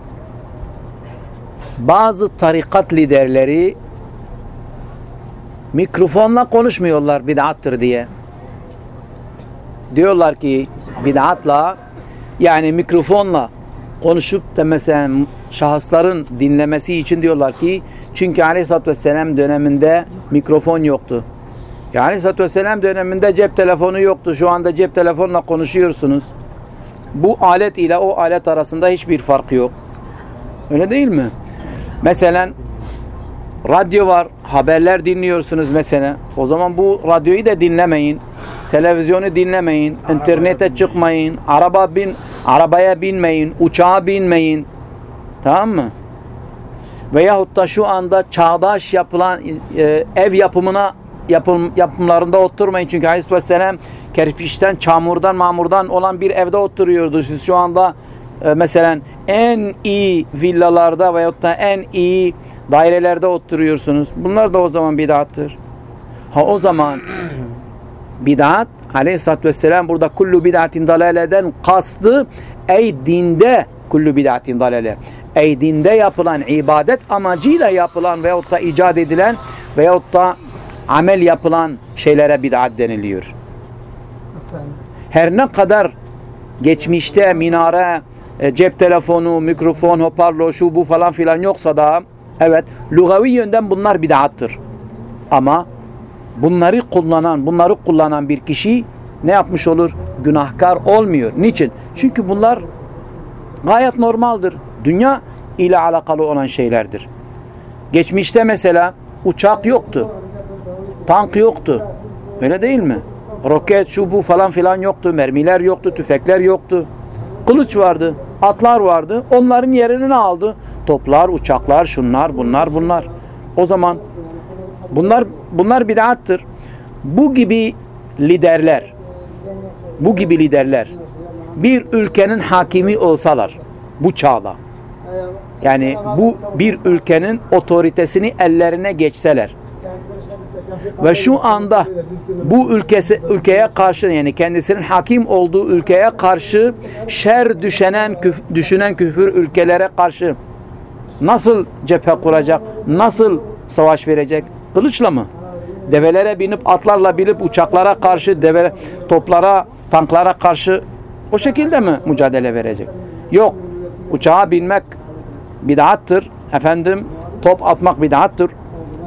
bazı tarikat liderleri mikrofonla konuşmuyorlar bid'attır diye. Diyorlar ki bid'atla yani mikrofonla konuşup da mesela şahısların dinlemesi için diyorlar ki çünkü Aleyhisselatü Vesselam döneminde mikrofon yoktu. Yani Aleyhisselatü Vesselam döneminde cep telefonu yoktu. Şu anda cep telefonla konuşuyorsunuz. Bu alet ile o alet arasında hiçbir fark yok. Öyle değil mi? Mesela radyo var, haberler dinliyorsunuz mesela. O zaman bu radyoyu da dinlemeyin. Televizyonu dinlemeyin, internete çıkmayın, araba bin, arabaya binmeyin, uçağa binmeyin. Tamam mı? Veyahut da şu anda çağdaş yapılan e, ev yapımına yapım, yapımlarında oturmayın. Çünkü Aleyhisselam kerpiçten, çamurdan, mamurdan olan bir evde oturuyordu. Siz şu anda e, mesela en iyi villalarda veyahut da en iyi dairelerde oturuyorsunuz. Bunlar da o zaman bid'attır. Ha o zaman bid'at aleyhissalatü vesselam burada kullu bid'atin dalaleden kastı ey dinde kullu bid'atin dalale. Ey dinde yapılan ibadet amacıyla yapılan veyahut da icat edilen veyahut da amel yapılan şeylere bid'at deniliyor. Her ne kadar geçmişte minare, e, cep telefonu, mikrofon, hoparlör, şu bu falan filan yoksa da evet lugavi yönden bunlar bid'attır. Ama bunları kullanan, bunları kullanan bir kişi ne yapmış olur? Günahkar olmuyor. Niçin? Çünkü bunlar gayet normaldir. Dünya ile alakalı olan şeylerdir. Geçmişte mesela uçak yoktu. Tank yoktu. Öyle değil mi? Roket, şu bu falan filan yoktu. Mermiler yoktu, tüfekler yoktu. Kılıç vardı, atlar vardı. Onların yerini ne aldı? Toplar, uçaklar, şunlar, bunlar, bunlar. O zaman bunlar bunlar bid'attır. Bu gibi liderler bu gibi liderler bir ülkenin hakimi olsalar bu çağda yani bu bir ülkenin otoritesini ellerine geçseler ve şu anda bu ülkesi ülkeye karşı yani kendisinin hakim olduğu ülkeye karşı şer düşenen küf- düşünen küfür ülkelere karşı nasıl cephe kuracak? Nasıl savaş verecek? Kılıçla mı? Develere binip atlarla binip uçaklara karşı deve toplara tanklara karşı o şekilde mi mücadele verecek? Yok. Uçağa binmek bid'attır. Efendim top atmak bid'attır.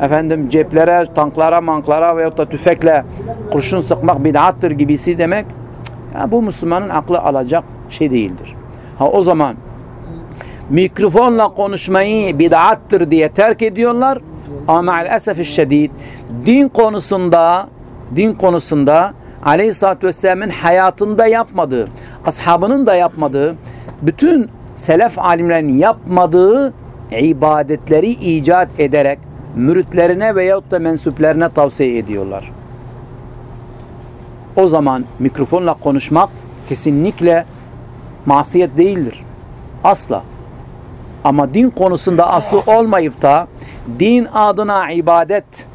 Efendim ceplere, tanklara, manklara veyahut da tüfekle kurşun sıkmak bid'attır gibisi demek ya bu Müslümanın aklı alacak şey değildir. Ha o zaman mikrofonla konuşmayı bid'attır diye terk ediyorlar. Ama maalesef şiddet din konusunda din konusunda Aleyhisselatü Vesselam'ın hayatında yapmadığı, ashabının da yapmadığı, bütün selef alimlerin yapmadığı ibadetleri icat ederek müritlerine veyahut da mensuplerine tavsiye ediyorlar. O zaman mikrofonla konuşmak kesinlikle masiyet değildir. Asla. Ama din konusunda aslı olmayıp da din adına ibadet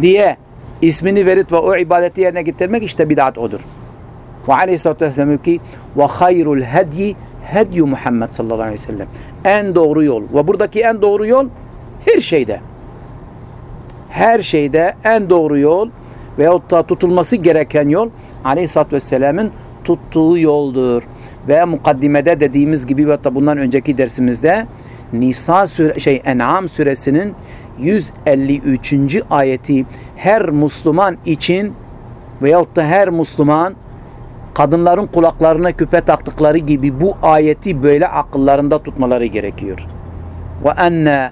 diye ismini verip ve o ibadeti yerine getirmek işte bid'at odur. Ve aleyhissalatü vesselam ki ve hayrul hedyi hedyu Muhammed sallallahu aleyhi ve sellem. En doğru yol. Ve buradaki en doğru yol her şeyde. Her şeyde en doğru yol veyahut da tutulması gereken yol aleyhissalatü vesselamın tuttuğu yoldur. Ve mukaddimede dediğimiz gibi ve da bundan önceki dersimizde Nisa süre, şey En'am suresinin 153. ayeti her Müslüman için veyahut da her Müslüman kadınların kulaklarına küpe taktıkları gibi bu ayeti böyle akıllarında tutmaları gerekiyor. Ve enne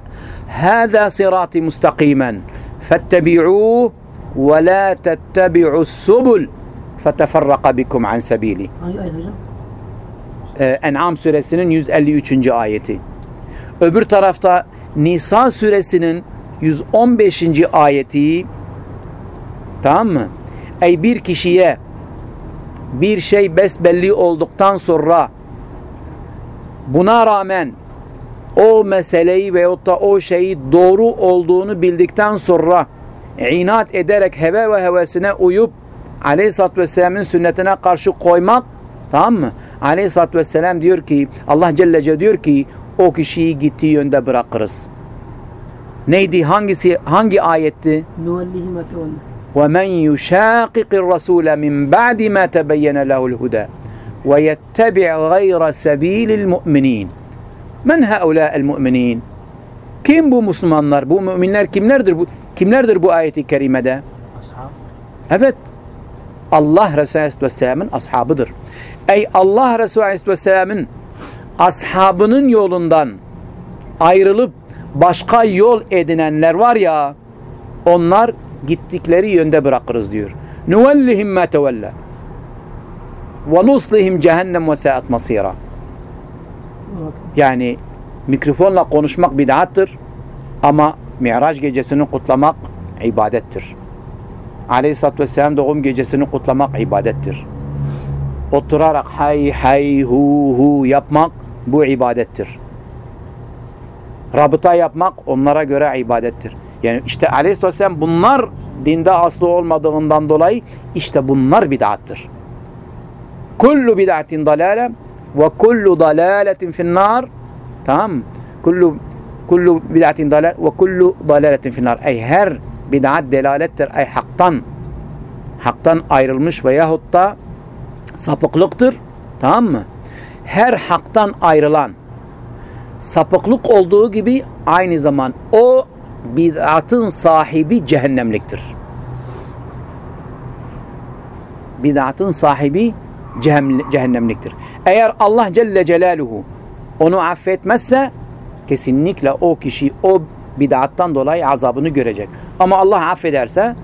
hâzâ sirâti mustakimen fettebi'ûh ve lâ tettebi'us subul feteferraka bikum an sebîli. Hangi ayet hocam? Ee, En'am suresinin 153. ayeti. Öbür tarafta Nisa suresinin 115. ayeti tamam mı? Ey bir kişiye bir şey besbelli olduktan sonra buna rağmen o meseleyi veyahut da o şeyi doğru olduğunu bildikten sonra inat ederek heve ve hevesine uyup Aleyhisselatü Vesselam'ın sünnetine karşı koymak tamam mı? Aleyhisselatü Vesselam diyor ki Allah Celle Celle diyor ki o kişiyi gittiği yönde bırakırız. Neydi? Hangisi? Hangi ayetti? ومن يشاقق الرسول من بعد ما تبين له الهدى ويتبع غير سبيل المؤمنين من هؤلاء المؤمنين kim bu Müslümanlar bu müminler kimlerdir bu kimlerdir bu ayeti kerimede Ashab. evet Allah Resulü Aleyhisselam'ın ashabıdır ey Allah Resulü Aleyhisselam'ın ashabının yolundan ayrılıp başka yol edinenler var ya onlar gittikleri yönde bırakırız diyor. Nuvellihim ma tevella. Ve nuslihim cehennem ve saat masira. Yani mikrofonla konuşmak bid'attır ama Mi'raç gecesini kutlamak ibadettir. Aleyhisselatü Vesselam doğum gecesini kutlamak ibadettir. Oturarak hay hay hu hu yapmak bu ibadettir. Rabıta yapmak onlara göre ibadettir. Yani işte aleyhisselam bunlar dinde aslı olmadığından dolayı işte bunlar bid'attır. Kullu bid'atin dalale ve kullu dalaletin finnar tamam? Kullu kullu bid'atin dalal ve kullu dalaletin finnar. Ey her bid'at delalettir. Ey haktan haktan ayrılmış veyahut da sapıklıktır. Tamam mı? Her haktan ayrılan sapıklık olduğu gibi aynı zaman o bid'atın sahibi cehennemliktir. Bid'atın sahibi cehennemliktir. Eğer Allah Celle Celaluhu onu affetmezse kesinlikle o kişi o bid'attan dolayı azabını görecek. Ama Allah affederse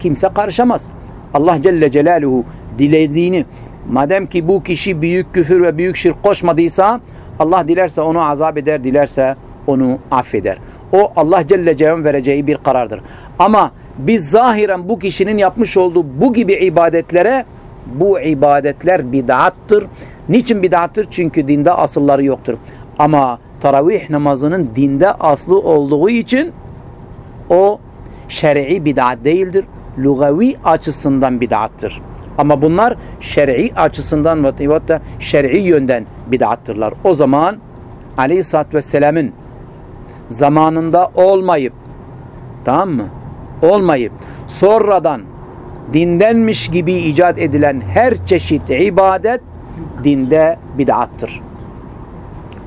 kimse karışamaz. Allah Celle Celaluhu dilediğini madem ki bu kişi büyük küfür ve büyük şirk koşmadıysa Allah dilerse onu azap eder, dilerse onu affeder. O Allah Celle Celaluhu vereceği bir karardır. Ama biz zahiren bu kişinin yapmış olduğu bu gibi ibadetlere bu ibadetler bid'attır. Niçin bid'attır? Çünkü dinde asılları yoktur. Ama taravih namazının dinde aslı olduğu için o şer'i bid'at değildir. Lugavi açısından bid'attır. Ama bunlar şer'i açısından ve da şer'i yönden bid'attırlar. O zaman Aleyhisselatü Vesselam'ın zamanında olmayıp tamam mı? Olmayıp sonradan dindenmiş gibi icat edilen her çeşit ibadet dinde bid'attır.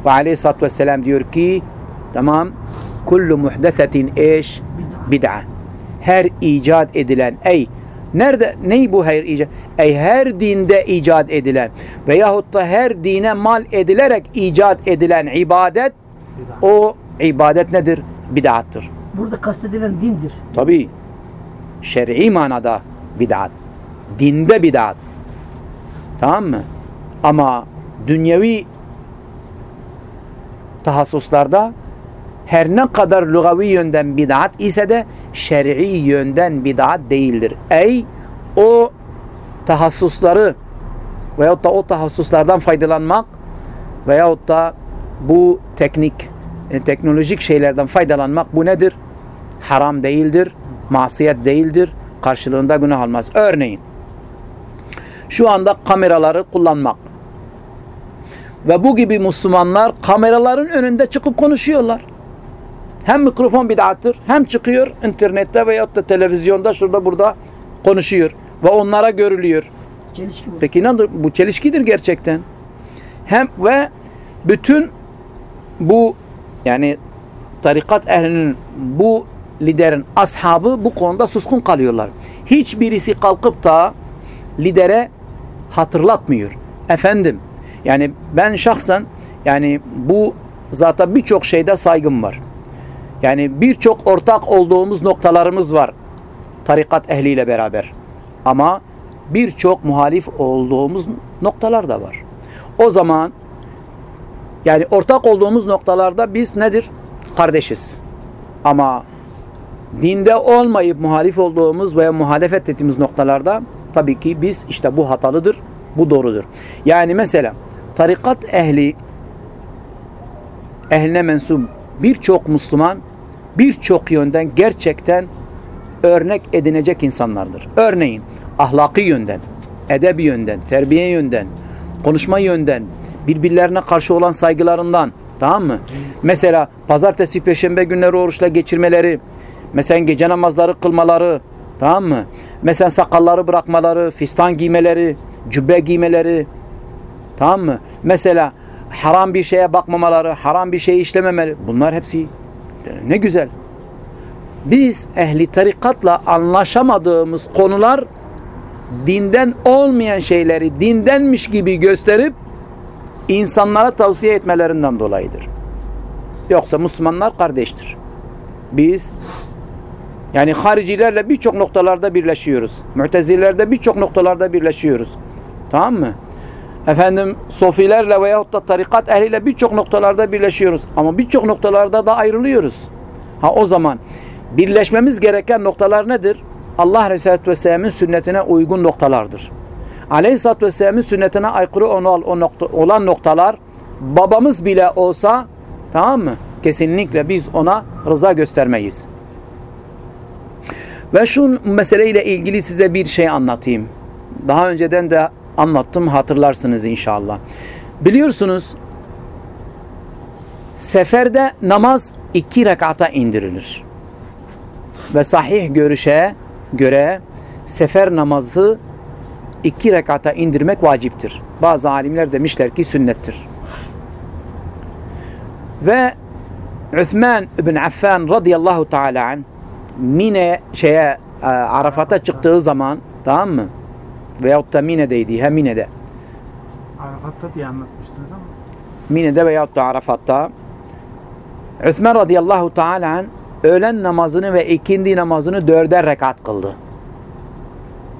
Ve aleyhissalatü vesselam diyor ki tamam kullu muhdesetin eş bid'a. Her icat edilen ey nerede ney bu her icat? Ey her dinde icat edilen veyahut da her dine mal edilerek icat edilen ibadet o ibadet nedir? Bid'attır. Burada kastedilen dindir. Tabi şer'i manada bid'at. Dinde bid'at. Tamam mı? Ama dünyevi tahassuslarda her ne kadar lugavi yönden bid'at ise de şer'i yönden bid'at değildir. Ey o tahassusları veyahut da o tahassuslardan faydalanmak veyahut da bu teknik, e, teknolojik şeylerden faydalanmak bu nedir? Haram değildir, masiyet değildir, karşılığında günah almaz. Örneğin şu anda kameraları kullanmak ve bu gibi Müslümanlar kameraların önünde çıkıp konuşuyorlar. Hem mikrofon bid'attır hem çıkıyor internette veyahut da televizyonda şurada burada konuşuyor ve onlara görülüyor. Çelişki bu. Peki nedir? Bu çelişkidir gerçekten. Hem ve bütün bu yani tarikat ehlinin bu liderin ashabı bu konuda suskun kalıyorlar. Hiçbirisi kalkıp da lidere hatırlatmıyor. Efendim yani ben şahsen yani bu zata birçok şeyde saygım var. Yani birçok ortak olduğumuz noktalarımız var. Tarikat ehliyle beraber. Ama birçok muhalif olduğumuz noktalar da var. O zaman yani ortak olduğumuz noktalarda biz nedir? Kardeşiz. Ama dinde olmayıp muhalif olduğumuz veya muhalefet ettiğimiz noktalarda tabii ki biz işte bu hatalıdır, bu doğrudur. Yani mesela tarikat ehli ehline mensup birçok Müslüman birçok yönden gerçekten örnek edinecek insanlardır. Örneğin ahlaki yönden, edebi yönden, terbiye yönden, konuşma yönden, birbirlerine karşı olan saygılarından, tamam mı? Mesela pazartesi, peşembe günleri oruçla geçirmeleri, mesela gece namazları kılmaları, tamam mı? Mesela sakalları bırakmaları, fistan giymeleri, cübbe giymeleri, tamam mı? Mesela haram bir şeye bakmamaları, haram bir şey işlememeleri, bunlar hepsi ne güzel. Biz ehli tarikatla anlaşamadığımız konular dinden olmayan şeyleri dindenmiş gibi gösterip insanlara tavsiye etmelerinden dolayıdır. Yoksa Müslümanlar kardeştir. Biz yani haricilerle birçok noktalarda birleşiyoruz. Mütezilerde birçok noktalarda birleşiyoruz. Tamam mı? Efendim sofilerle veyahut da tarikat ehliyle birçok noktalarda birleşiyoruz. Ama birçok noktalarda da ayrılıyoruz. Ha o zaman birleşmemiz gereken noktalar nedir? Allah Resulü Vesselam'ın sünnetine uygun noktalardır. Aleyhisselatü Vesselam'ın sünnetine aykırı olan noktalar babamız bile olsa tamam mı? Kesinlikle biz ona rıza göstermeyiz. Ve şu meseleyle ilgili size bir şey anlatayım. Daha önceden de anlattım hatırlarsınız inşallah. Biliyorsunuz seferde namaz iki rekata indirilir. Ve sahih görüşe göre sefer namazı iki rekata indirmek vaciptir. Bazı alimler demişler ki sünnettir. Ve Üthman ibn Affan radıyallahu teala an Mine şeye e, Arafat'a çıktığı zaman tamam mı? Veyahut da Mine'deydi. Hem Mine'de. Arafat'ta diye anlatmıştınız ama. Mine'de veyahut da Arafat'ta Üthman radıyallahu teala öğlen namazını ve ikindi namazını dörder rekat kıldı.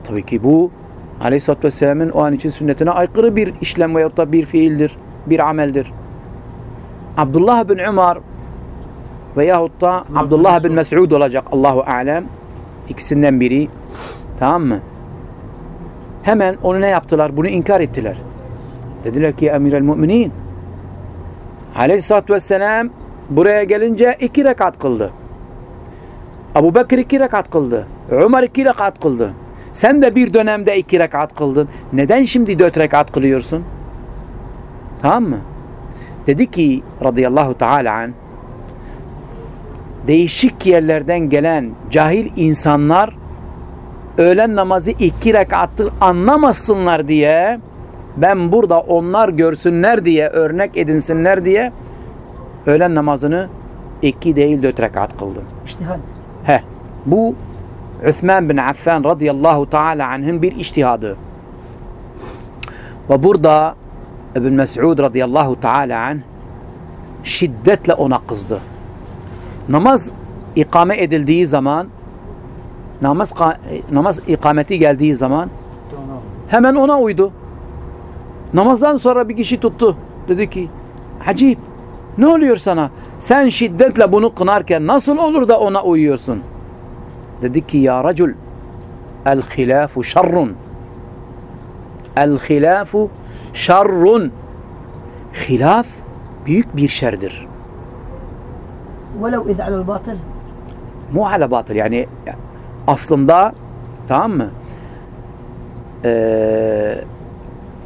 Tabii ki bu Aleyhisselatü Vesselam'ın o an için sünnetine aykırı bir işlem veyahut da bir fiildir, bir ameldir. Abdullah bin Umar veyahut da Abdullah bin Mes'ud olacak Allahu Alem. İkisinden biri. Tamam mı? Hemen onu ne yaptılar? Bunu inkar ettiler. Dediler ki emir el müminin Aleyhisselatü Vesselam buraya gelince iki rekat kıldı. Abu Bekir iki rekat kıldı. Ömer iki rekat kıldı. Sen de bir dönemde iki rekat kıldın. Neden şimdi dört rekat kılıyorsun? Tamam mı? Dedi ki radıyallahu teala an değişik yerlerden gelen cahil insanlar öğlen namazı iki rekattır anlamasınlar diye ben burada onlar görsünler diye örnek edinsinler diye öğlen namazını iki değil dört rekat kıldım. İçtihad. He. Bu Üthman bin Affan radıyallahu teala anh'ın bir iştihadı. Ve burada İbn Mes'ud radıyallahu teala anh şiddetle ona kızdı. Namaz ikame edildiği zaman namaz namaz ikameti geldiği zaman hemen ona uydu. Namazdan sonra bir kişi tuttu. Dedi ki acip ne oluyor sana? Sen şiddetle bunu kınarken nasıl olur da ona uyuyorsun? Dedi ki ya racul el hilafu şerrun el hilafu şerrun hilaf büyük bir şerdir. Velev iz alel batıl mu ala batıl yani aslında tamam mı? Ee,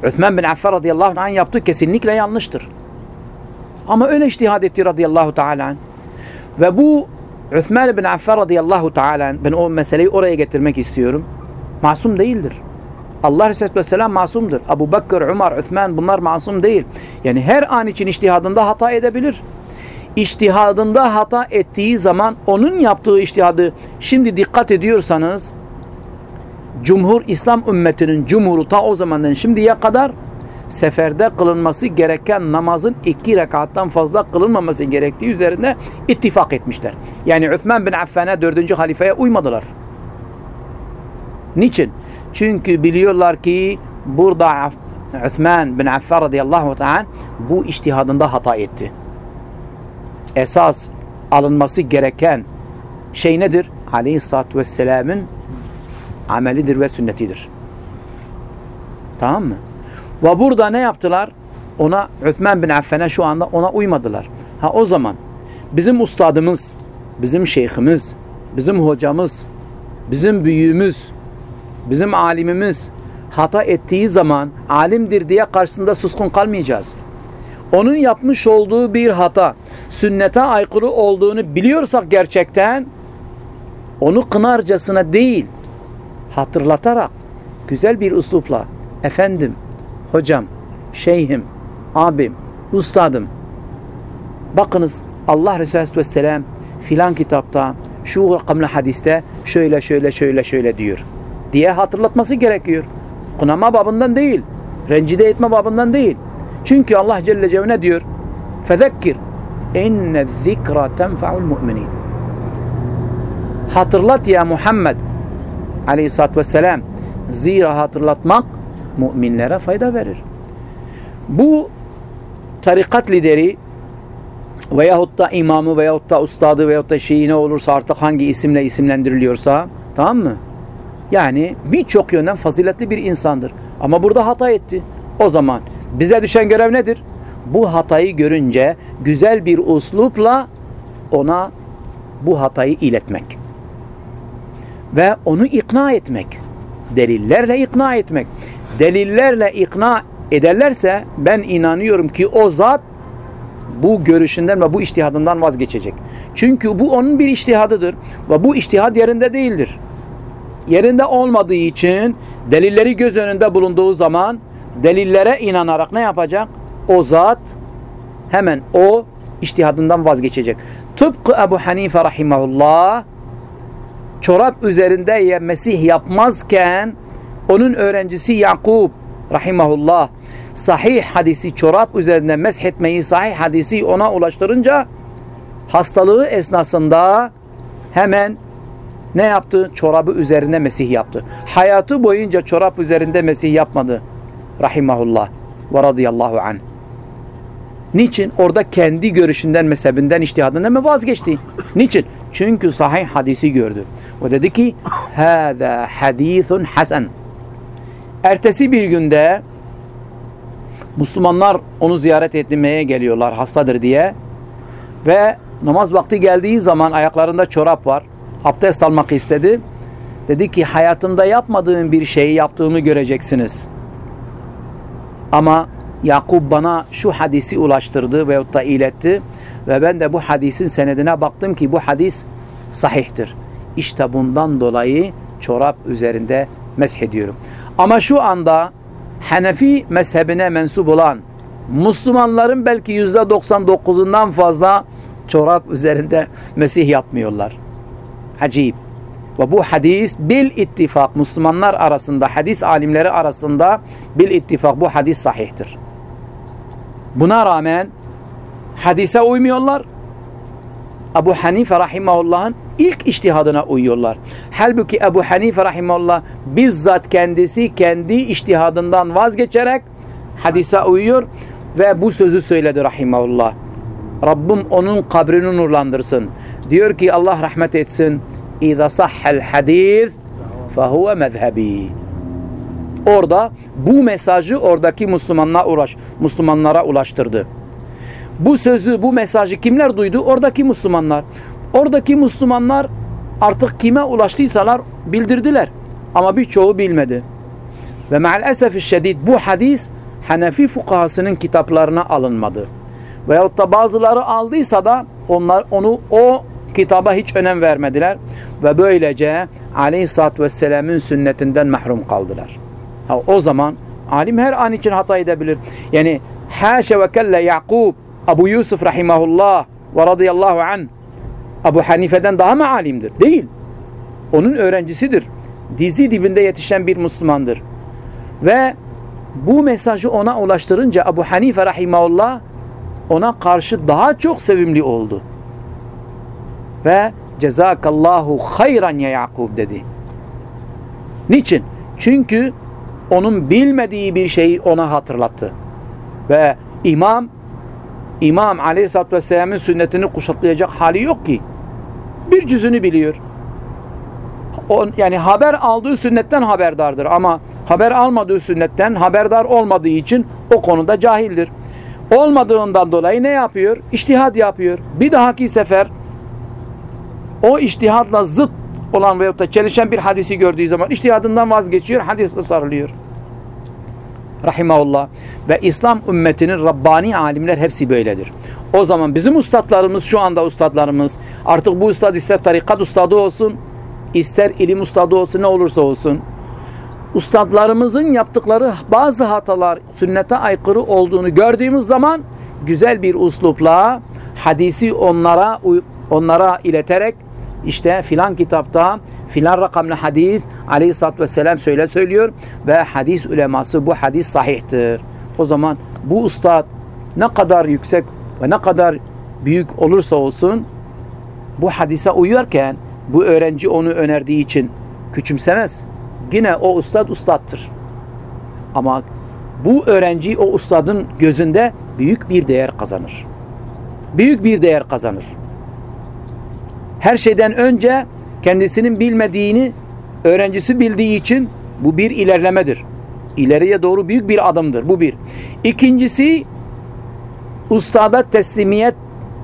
Üthman bin Affan radıyallahu anh yaptığı kesinlikle yanlıştır. Ama öyle iştihad etti radıyallahu teala. Ve bu Üthman bin Affan radıyallahu teala ben o meseleyi oraya getirmek istiyorum. Masum değildir. Allah Resulü Vesselam masumdur. Abu Bakır, Umar, Üthman bunlar masum değil. Yani her an için iştihadında hata edebilir. İçtihadında hata ettiği zaman onun yaptığı iştihadı şimdi dikkat ediyorsanız Cumhur İslam ümmetinin cumhuru ta o zamandan şimdiye kadar seferde kılınması gereken namazın iki rekattan fazla kılınmaması gerektiği üzerinde ittifak etmişler. Yani Üthman bin Affan'a dördüncü halifeye uymadılar. Niçin? Çünkü biliyorlar ki burada Üthman bin Affan radıyallahu anh bu iştihadında hata etti. Esas alınması gereken şey nedir? Aleyhisselatü Vesselam'ın amelidir ve sünnetidir. Tamam mı? Ve burada ne yaptılar? Ona Üthman bin Affan'a şu anda ona uymadılar. Ha o zaman bizim ustadımız, bizim şeyhimiz, bizim hocamız, bizim büyüğümüz, bizim alimimiz hata ettiği zaman alimdir diye karşısında suskun kalmayacağız. Onun yapmış olduğu bir hata sünnete aykırı olduğunu biliyorsak gerçekten onu kınarcasına değil hatırlatarak güzel bir üslupla efendim, hocam, şeyhim, abim, ustadım bakınız Allah Resulü Aleyhisselam filan kitapta şu rakamlı hadiste şöyle şöyle şöyle şöyle diyor diye hatırlatması gerekiyor. Kınama babından değil. Rencide etme babından değil. Çünkü Allah Celle Celle ne diyor? Fezekkir inne zikra tenfa'ul mu'minin. Hatırlat ya Muhammed aleyhissalatü vesselam zira hatırlatmak müminlere fayda verir. Bu tarikat lideri veyahut da imamı veyahut da ustadı veyahut da şeyi ne olursa artık hangi isimle isimlendiriliyorsa tamam mı? Yani birçok yönden faziletli bir insandır. Ama burada hata etti. O zaman bize düşen görev nedir? Bu hatayı görünce güzel bir uslupla ona bu hatayı iletmek. Ve onu ikna etmek. Delillerle ikna etmek. Delillerle ikna ederlerse ben inanıyorum ki o zat bu görüşünden ve bu iştihadından vazgeçecek. Çünkü bu onun bir iştihadıdır ve bu iştihad yerinde değildir. Yerinde olmadığı için delilleri göz önünde bulunduğu zaman delillere inanarak ne yapacak? O zat hemen o iştihadından vazgeçecek. Tıpkı Ebu Hanife rahimahullah çorap üzerinde Mesih yapmazken onun öğrencisi Yakub rahimahullah sahih hadisi çorap üzerinde meshetmeyi sahih hadisi ona ulaştırınca hastalığı esnasında hemen ne yaptı? Çorabı üzerinde Mesih yaptı. Hayatı boyunca çorap üzerinde Mesih yapmadı Rahimahullah ve radıyallahu anh. Niçin? Orada kendi görüşünden, mezhebinden, iştihadından mı vazgeçti? Niçin? Çünkü sahih hadisi gördü. O dedi ki, هَذَا حَد۪يثٌ hasan. Ertesi bir günde Müslümanlar onu ziyaret etmeye geliyorlar hastadır diye. Ve namaz vakti geldiği zaman ayaklarında çorap var. Abdest almak istedi. Dedi ki hayatımda yapmadığım bir şeyi yaptığımı göreceksiniz. Ama Yakup bana şu hadisi ulaştırdı veyahut da iletti. Ve ben de bu hadisin senedine baktım ki bu hadis sahihtir. İşte bundan dolayı çorap üzerinde meshediyorum. Ama şu anda Hanefi mezhebine mensup olan Müslümanların belki yüzde 99'undan fazla çorap üzerinde mesih yapmıyorlar. Acayip. Ve bu hadis bil ittifak Müslümanlar arasında, hadis alimleri arasında bil ittifak bu hadis sahihtir. Buna rağmen hadise uymuyorlar. Ebu Hanife rahimahullah'ın ilk iştihadına uyuyorlar. Halbuki Ebu Hanife rahimahullah bizzat kendisi kendi iştihadından vazgeçerek hadise uyuyor ve bu sözü söyledi rahimahullah. Rabbim onun kabrini nurlandırsın. Diyor ki Allah rahmet etsin. İza sahhel hadis fehuve mezhebi. Orada bu mesajı oradaki Müslümanlara uğraş, Müslümanlara ulaştırdı. Bu sözü, bu mesajı kimler duydu? Oradaki Müslümanlar. Oradaki Müslümanlar artık kime ulaştıysalar bildirdiler. Ama birçoğu bilmedi. Ve maalesef şiddet bu hadis Hanefi fukahasının kitaplarına alınmadı. Veyahut da bazıları aldıysa da onlar onu o kitaba hiç önem vermediler. Ve böylece Aleyhisselatü Vesselam'ın sünnetinden mahrum kaldılar. Ha, o zaman alim her an için hata edebilir. Yani haşa ve kelle Yakub Abu Yusuf rahimahullah ve radıyallahu anh Abu Hanife'den daha mı alimdir? Değil. Onun öğrencisidir. Dizi dibinde yetişen bir Müslümandır. Ve bu mesajı ona ulaştırınca Abu Hanife rahimahullah ona karşı daha çok sevimli oldu. Ve cezakallahu hayran ya Yakub dedi. Niçin? Çünkü onun bilmediği bir şeyi ona hatırlattı. Ve imam İmam Aleyhisselatü Vesselam'ın sünnetini kuşatlayacak hali yok ki. Bir cüzünü biliyor. O, yani haber aldığı sünnetten haberdardır ama haber almadığı sünnetten haberdar olmadığı için o konuda cahildir. Olmadığından dolayı ne yapıyor? İçtihad yapıyor. Bir dahaki sefer o içtihadla zıt olan veyahut da çelişen bir hadisi gördüğü zaman içtihadından vazgeçiyor, hadis sarılıyor. Rahimahullah. Ve İslam ümmetinin Rabbani alimler hepsi böyledir. O zaman bizim ustadlarımız şu anda ustadlarımız artık bu ustad ister tarikat ustadı olsun ister ilim ustadı olsun ne olursa olsun ustadlarımızın yaptıkları bazı hatalar sünnete aykırı olduğunu gördüğümüz zaman güzel bir uslupla hadisi onlara onlara ileterek işte filan kitapta filan rakamlı hadis aleyhissalatü vesselam söyle söylüyor ve hadis uleması bu hadis sahihtir. O zaman bu ustad ne kadar yüksek ve ne kadar büyük olursa olsun bu hadise uyuyorken bu öğrenci onu önerdiği için küçümsemez. Yine o ustad ustattır. Ama bu öğrenci o ustadın gözünde büyük bir değer kazanır. Büyük bir değer kazanır. Her şeyden önce kendisinin bilmediğini öğrencisi bildiği için bu bir ilerlemedir. İleriye doğru büyük bir adımdır. Bu bir. İkincisi ustada teslimiyet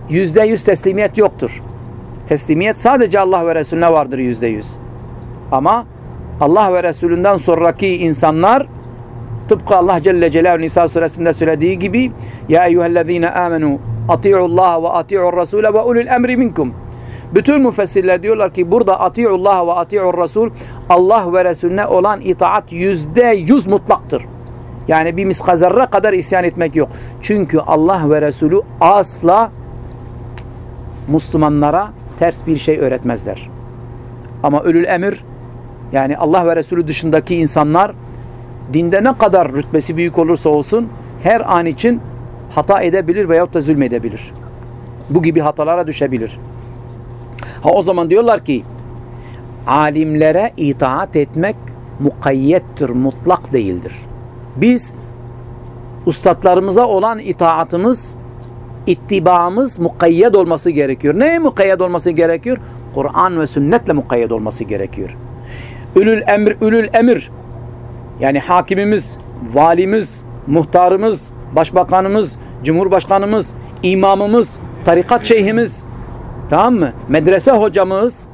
yüzde yüz teslimiyet yoktur. Teslimiyet sadece Allah ve Resulüne vardır yüzde yüz. Ama Allah ve Resulünden sonraki insanlar Tıpkı Allah Celle Celaluhu Nisa suresinde söylediği gibi Ya eyyühellezine amenu ati'ullaha ve ati'ur rasule ve ulul emri minkum. Bütün müfessirler diyorlar ki burada ati'ullaha ve ati'ur rasul Allah ve Resulüne olan itaat yüzde yüz mutlaktır. Yani bir miskazerre kadar isyan etmek yok. Çünkü Allah ve Resulü asla Müslümanlara ters bir şey öğretmezler. Ama ölül emir yani Allah ve Resulü dışındaki insanlar dinde ne kadar rütbesi büyük olursa olsun her an için hata edebilir veyahut da zulmedebilir. Bu gibi hatalara düşebilir. Ha o zaman diyorlar ki alimlere itaat etmek mukayyettir, mutlak değildir. Biz ustadlarımıza olan itaatımız, ittibaımız mukayyed olması gerekiyor. Neye mukayyed olması gerekiyor? Kur'an ve sünnetle mukayyed olması gerekiyor. Ülül emir, ülül emir yani hakimimiz, valimiz, muhtarımız, başbakanımız, cumhurbaşkanımız, imamımız, tarikat şeyhimiz, tamam mı? Medrese hocamız,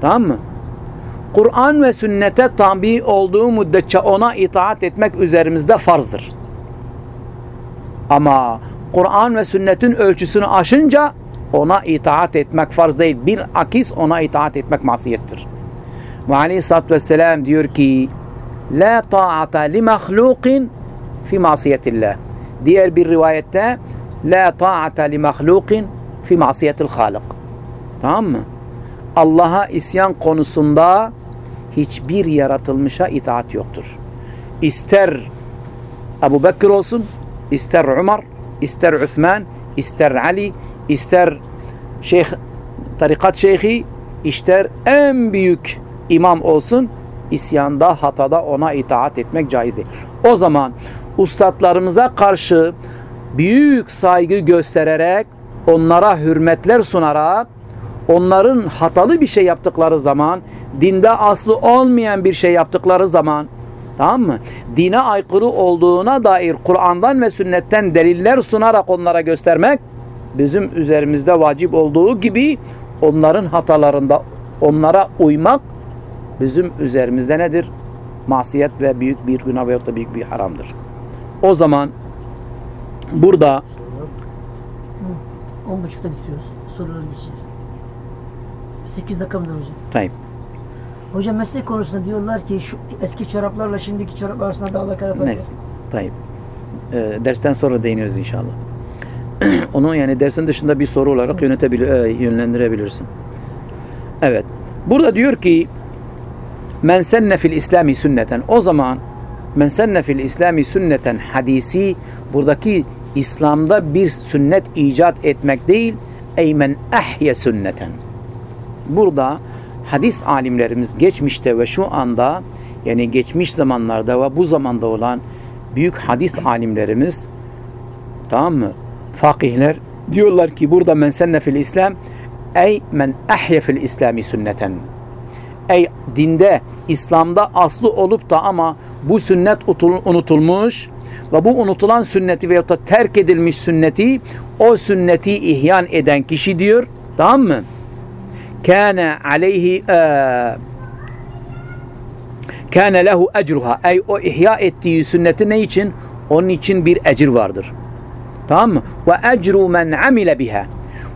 tamam mı? Kur'an ve sünnete tabi olduğu müddetçe ona itaat etmek üzerimizde farzdır. Ama Kur'an ve sünnetin ölçüsünü aşınca ona itaat etmek farz değil. Bir akis ona itaat etmek masiyettir. Ve aleyhissalatü vesselam diyor ki La ta'ata li mahlukin fi masiyetillah. Diğer bir rivayette La ta'ata li mahlukin fi masiyetil halik. Tamam mı? Allah'a isyan konusunda hiçbir yaratılmışa itaat yoktur. İster Ebu Bekir olsun, ister Umar, ister Üthman, ister Ali, ister şeyh, tarikat şeyhi, ister en büyük imam olsun, isyanda, hatada ona itaat etmek caiz değil. O zaman ustadlarımıza karşı büyük saygı göstererek, onlara hürmetler sunarak, onların hatalı bir şey yaptıkları zaman, dinde aslı olmayan bir şey yaptıkları zaman, tamam mı? Dine aykırı olduğuna dair Kur'an'dan ve sünnetten deliller sunarak onlara göstermek, bizim üzerimizde vacip olduğu gibi onların hatalarında onlara uymak bizim üzerimizde nedir? Masiyet ve büyük bir günah veyahut da büyük bir haramdır. O zaman burada 10.30'da bitiriyoruz. Sorulara geçeceğiz. 8 dakikamız hocam. tayyip. Hocam meslek konusunda diyorlar ki şu eski çoraplarla şimdiki çoraplar arasında dağlar kadar fark var. Neyse. Tayyip. Ee, dersten sonra değiniyoruz inşallah. [CLEARS THROAT] Onu yani dersin dışında bir soru olarak yönetebilir, e, yönlendirebilirsin. Evet. Burada diyor ki men senne fil İslami sünneten. O zaman men senne fil İslami sünneten hadisi buradaki İslam'da bir sünnet icat etmek değil ey men ahye sünneten. Burada hadis alimlerimiz geçmişte ve şu anda yani geçmiş zamanlarda ve bu zamanda olan büyük hadis alimlerimiz tamam mı? Fakihler diyorlar ki burada men senne fil İslam ey men ahye fil İslami sünneten. Ey dinde, İslam'da aslı olup da ama bu sünnet utul- unutulmuş ve bu unutulan sünneti veyahut da terk edilmiş sünneti o sünneti ihyan eden kişi diyor. Tamam mı? Kâne aleyhi eee kâne lehu ecruha. Ey o ihya ettiği sünneti ne için? Onun için bir ecir vardır. Tamam mı? Ve ecru men amile biha.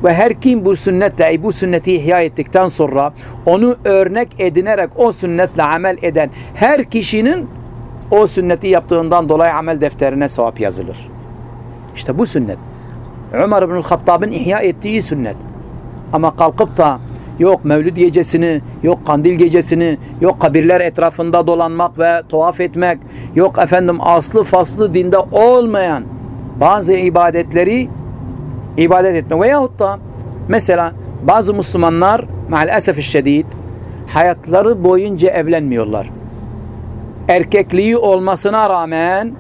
Ve her kim bu sünnetle, bu sünneti ihya ettikten sonra onu örnek edinerek o sünnetle amel eden her kişinin o sünneti yaptığından dolayı amel defterine sevap yazılır. İşte bu sünnet. Ömer bin Hattab'ın ihya ettiği sünnet. Ama kalkıp da yok Mevlid gecesini, yok Kandil gecesini, yok kabirler etrafında dolanmak ve tuhaf etmek, yok efendim aslı faslı dinde olmayan bazı ibadetleri ibadet etme veyahut da mesela bazı Müslümanlar maalesef şiddet hayatları boyunca evlenmiyorlar. Erkekliği olmasına rağmen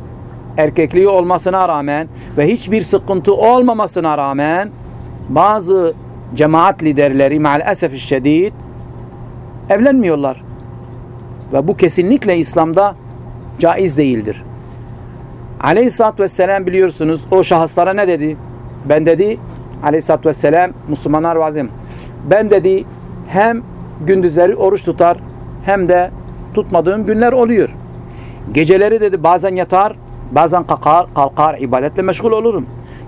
erkekliği olmasına rağmen ve hiçbir sıkıntı olmamasına rağmen bazı cemaat liderleri maalesef şiddet evlenmiyorlar. Ve bu kesinlikle İslam'da caiz değildir. Aleyhisselatü Vesselam biliyorsunuz o şahıslara ne dedi? Ben dedi Aleyhisselatü Vesselam Müslümanlar vazim. Ben dedi hem gündüzleri oruç tutar hem de tutmadığım günler oluyor. Geceleri dedi bazen yatar, bazen kalkar, kalkar ibadetle meşgul olurum.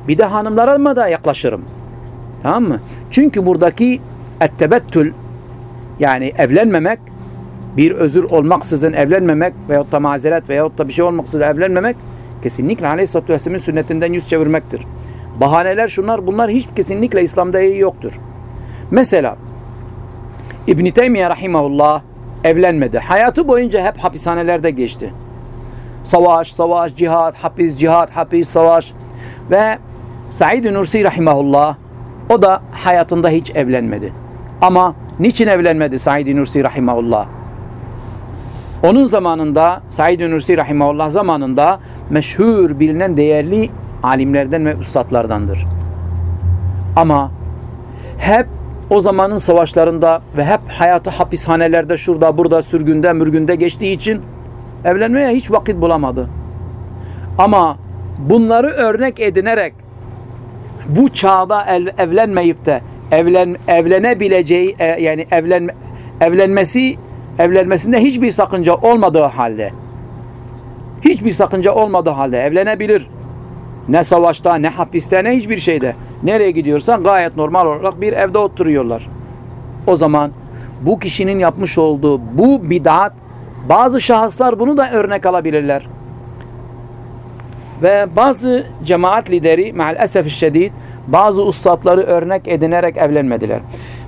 Bir de hanımlara mı da yaklaşırım. Tamam mı? Çünkü buradaki ettebettül yani evlenmemek bir özür olmaksızın evlenmemek veyahut da mazeret veyahut da bir şey olmaksızın evlenmemek kesinlikle Aleyhisselatü Vesselam'ın sünnetinden yüz çevirmektir. Bahaneler şunlar bunlar hiç kesinlikle İslam'da iyi yoktur. Mesela İbn-i Teymiye Rahimahullah evlenmedi. Hayatı boyunca hep hapishanelerde geçti. Savaş, savaş, cihat, hapis, cihat, hapis, savaş. Ve Said Nursi Rahimahullah o da hayatında hiç evlenmedi. Ama niçin evlenmedi Said Nursi Rahimahullah? Onun zamanında Said Nursi Rahimahullah zamanında meşhur bilinen değerli alimlerden ve üstadlardandır. Ama hep o zamanın savaşlarında ve hep hayatı hapishanelerde şurada burada sürgünde mürgünde geçtiği için evlenmeye hiç vakit bulamadı. Ama bunları örnek edinerek bu çağda ev, evlenmeyip de evlen evlenebileceği e, yani evlen evlenmesi evlenmesinde hiçbir sakınca olmadığı halde hiçbir sakınca olmadığı halde evlenebilir. Ne savaşta, ne hapiste, ne hiçbir şeyde. Nereye gidiyorsan gayet normal olarak bir evde oturuyorlar. O zaman bu kişinin yapmış olduğu bu bid'at bazı şahıslar bunu da örnek alabilirler. Ve bazı cemaat lideri maalesef şiddet bazı ustadları örnek edinerek evlenmediler.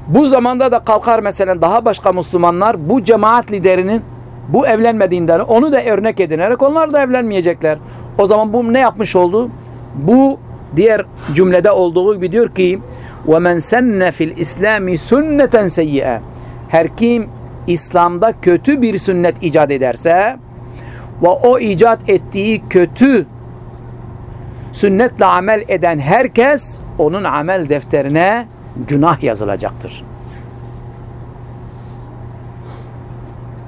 Bu zamanda da kalkar mesela daha başka Müslümanlar bu cemaat liderinin bu evlenmediğinden onu da örnek edinerek onlar da evlenmeyecekler. O zaman bu ne yapmış oldu? Bu diğer cümlede olduğu gibi diyor ki وَمَنْ سَنَّ فِي الْاِسْلَامِ سُنَّةً سَيِّئَ Her kim İslam'da kötü bir sünnet icat ederse ve o icat ettiği kötü sünnetle amel eden herkes onun amel defterine günah yazılacaktır.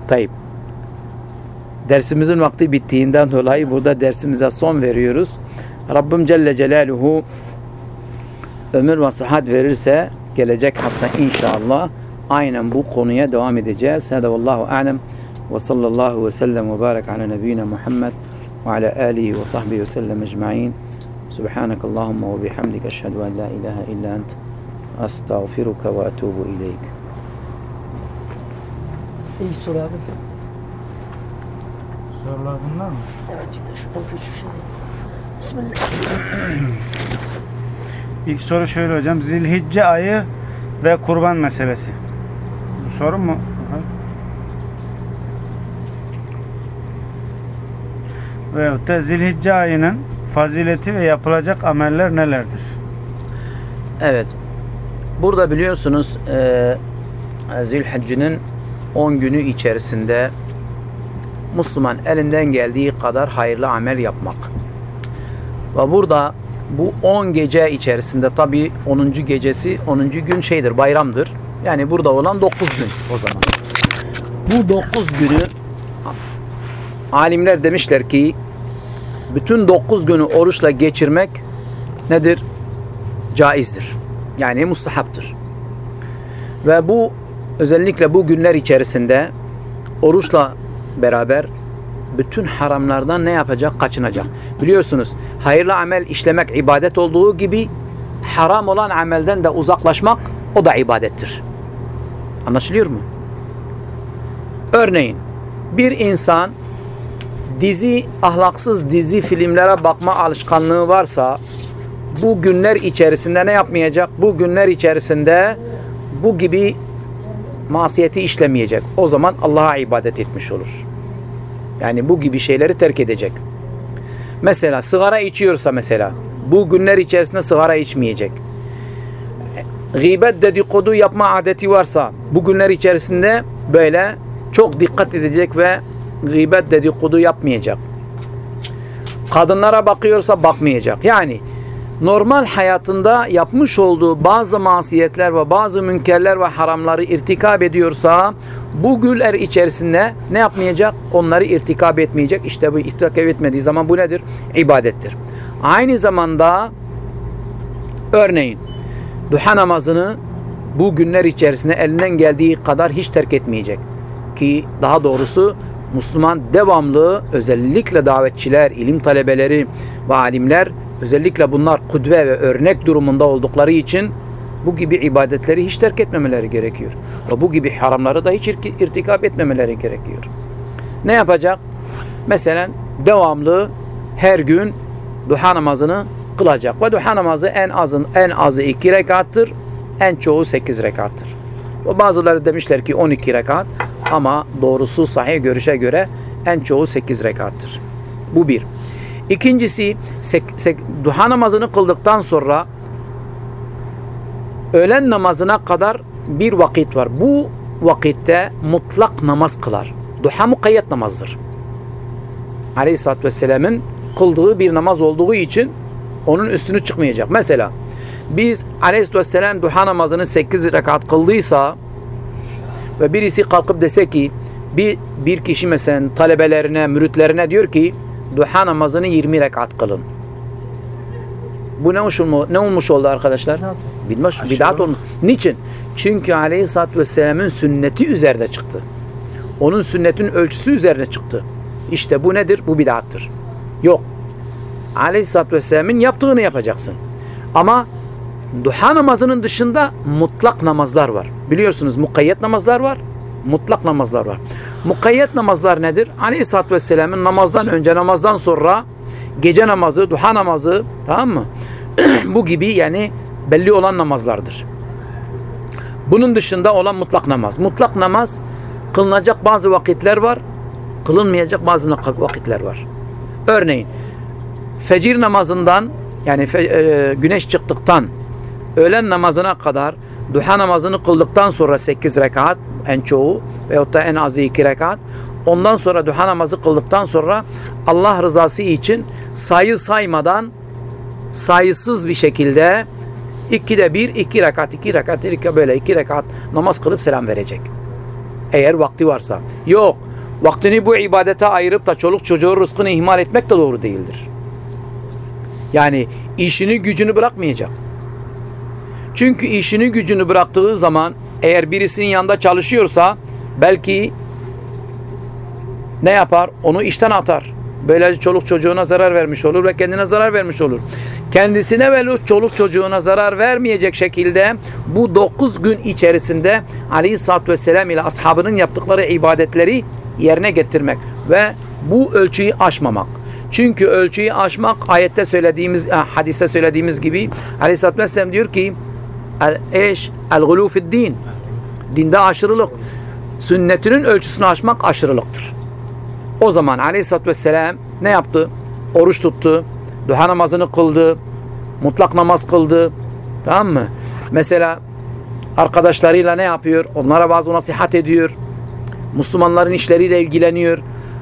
Tayyip. Dersimizin vakti bittiğinden dolayı burada dersimize son veriyoruz. Rabbim Celle Celaluhu ömür ve sıhhat verirse gelecek hafta inşallah aynen bu konuya devam edeceğiz. Hada vallahu alem ve sallallahu ve sellem ve barak ala nebiyyina Muhammed ve ala alihi ve sahbihi ve sellem ecma'in. Ve bihamdik eşhedü en la ilahe illa ent estağfiruka ve etubu ileyk. İlk soru abi. Sorular bunlar mı? Evet şuradan küçük şey. Bismillah. [CLEARS THROAT] İlk soru şöyle hocam. Zilhicce ayı ve kurban meselesi. Bu soru mu? Veyahut da Zilhicce ayının fazileti ve yapılacak ameller nelerdir? Evet. Burada biliyorsunuz e, Zilhicce'nin 10 günü içerisinde Müslüman elinden geldiği kadar hayırlı amel yapmak. Ve burada bu 10 gece içerisinde tabi 10. gecesi 10. gün şeydir bayramdır. Yani burada olan 9 gün o zaman. Bu 9 günü alimler demişler ki bütün 9 günü oruçla geçirmek nedir? Caizdir. Yani mustahaptır. Ve bu özellikle bu günler içerisinde oruçla beraber bütün haramlardan ne yapacak? Kaçınacak. Biliyorsunuz hayırlı amel işlemek ibadet olduğu gibi haram olan amelden de uzaklaşmak o da ibadettir. Anlaşılıyor mu? Örneğin bir insan dizi, ahlaksız dizi filmlere bakma alışkanlığı varsa bu günler içerisinde ne yapmayacak? Bu günler içerisinde bu gibi masiyeti işlemeyecek. O zaman Allah'a ibadet etmiş olur. Yani bu gibi şeyleri terk edecek. Mesela sigara içiyorsa mesela bu günler içerisinde sigara içmeyecek. Gıybet dedikodu yapma adeti varsa bu günler içerisinde böyle çok dikkat edecek ve gıybet dedikodu yapmayacak. Kadınlara bakıyorsa bakmayacak. Yani normal hayatında yapmış olduğu bazı masiyetler ve bazı münkerler ve haramları irtikab ediyorsa bu güller içerisinde ne yapmayacak? Onları irtikab etmeyecek. İşte bu irtikab etmediği zaman bu nedir? İbadettir. Aynı zamanda örneğin duha namazını bu günler içerisinde elinden geldiği kadar hiç terk etmeyecek. Ki daha doğrusu Müslüman devamlı özellikle davetçiler, ilim talebeleri ve alimler özellikle bunlar kudve ve örnek durumunda oldukları için bu gibi ibadetleri hiç terk etmemeleri gerekiyor. Ve bu gibi haramları da hiç irtikap etmemeleri gerekiyor. Ne yapacak? Mesela devamlı her gün duha namazını kılacak. Ve duha namazı en azın en azı iki rekattır, en çoğu sekiz rekattır. Ve bazıları demişler ki 12 rekat ama doğrusu sahih görüşe göre en çoğu 8 rekattır. Bu bir. İkincisi duha namazını kıldıktan sonra öğlen namazına kadar bir vakit var. Bu vakitte mutlak namaz kılar. Duha mukayyet namazdır. Aleyhisselatü Vesselam'ın kıldığı bir namaz olduğu için onun üstünü çıkmayacak. Mesela biz Aleyhisselatü Vesselam duha namazını 8 rekat kıldıysa ve birisi kalkıp dese ki bir, bir kişi mesela talebelerine, müritlerine diyor ki duha namazını 20 rekat kılın. Bu ne olmuş, ne olmuş oldu arkadaşlar? Bilmez, bidat olmuş. Niçin? Çünkü Aleyhisselatü Vesselam'ın sünneti üzerine çıktı. Onun sünnetin ölçüsü üzerine çıktı. İşte bu nedir? Bu bidattır. Yok. Aleyhisselatü Vesselam'ın yaptığını yapacaksın. Ama duha namazının dışında mutlak namazlar var. Biliyorsunuz mukayyet namazlar var. Mutlak namazlar var. Mukayyet namazlar nedir? Aleyhisselatü Vesselam'ın namazdan önce namazdan sonra gece namazı, duha namazı tamam mı? [CLEARS THROAT] Bu gibi yani belli olan namazlardır. Bunun dışında olan mutlak namaz. Mutlak namaz kılınacak bazı vakitler var, kılınmayacak bazı vakitler var. Örneğin fecir namazından yani e, güneş çıktıktan öğlen namazına kadar duha namazını kıldıktan sonra 8 rekat en çoğu veyahut da en azı 2 rekat ondan sonra duha namazı kıldıktan sonra Allah rızası için sayı saymadan sayısız bir şekilde ikide bir iki rekat iki rekat iki böyle iki rekat namaz kılıp selam verecek. Eğer vakti varsa. Yok. Vaktini bu ibadete ayırıp da çoluk çocuğun rızkını ihmal etmek de doğru değildir. Yani işini gücünü bırakmayacak. Çünkü işini gücünü bıraktığı zaman eğer birisinin yanında çalışıyorsa belki ne yapar? Onu işten atar. Böylece çoluk çocuğuna zarar vermiş olur ve kendine zarar vermiş olur. Kendisine ve çoluk çocuğuna zarar vermeyecek şekilde bu 9 gün içerisinde Aleyhisselatü Vesselam ile ashabının yaptıkları ibadetleri yerine getirmek ve bu ölçüyü aşmamak. Çünkü ölçüyü aşmak ayette söylediğimiz, eh, hadiste söylediğimiz gibi Aleyhisselatü Vesselam diyor ki eş el fid din. Dinde aşırılık. Sünnetinin ölçüsünü aşmak aşırılıktır. O zaman Aleyhisselatü Vesselam ne yaptı? Oruç tuttu. Duha namazını kıldı. Mutlak namaz kıldı. Tamam mı? Mesela arkadaşlarıyla ne yapıyor? Onlara bazı nasihat ediyor. Müslümanların işleriyle ilgileniyor.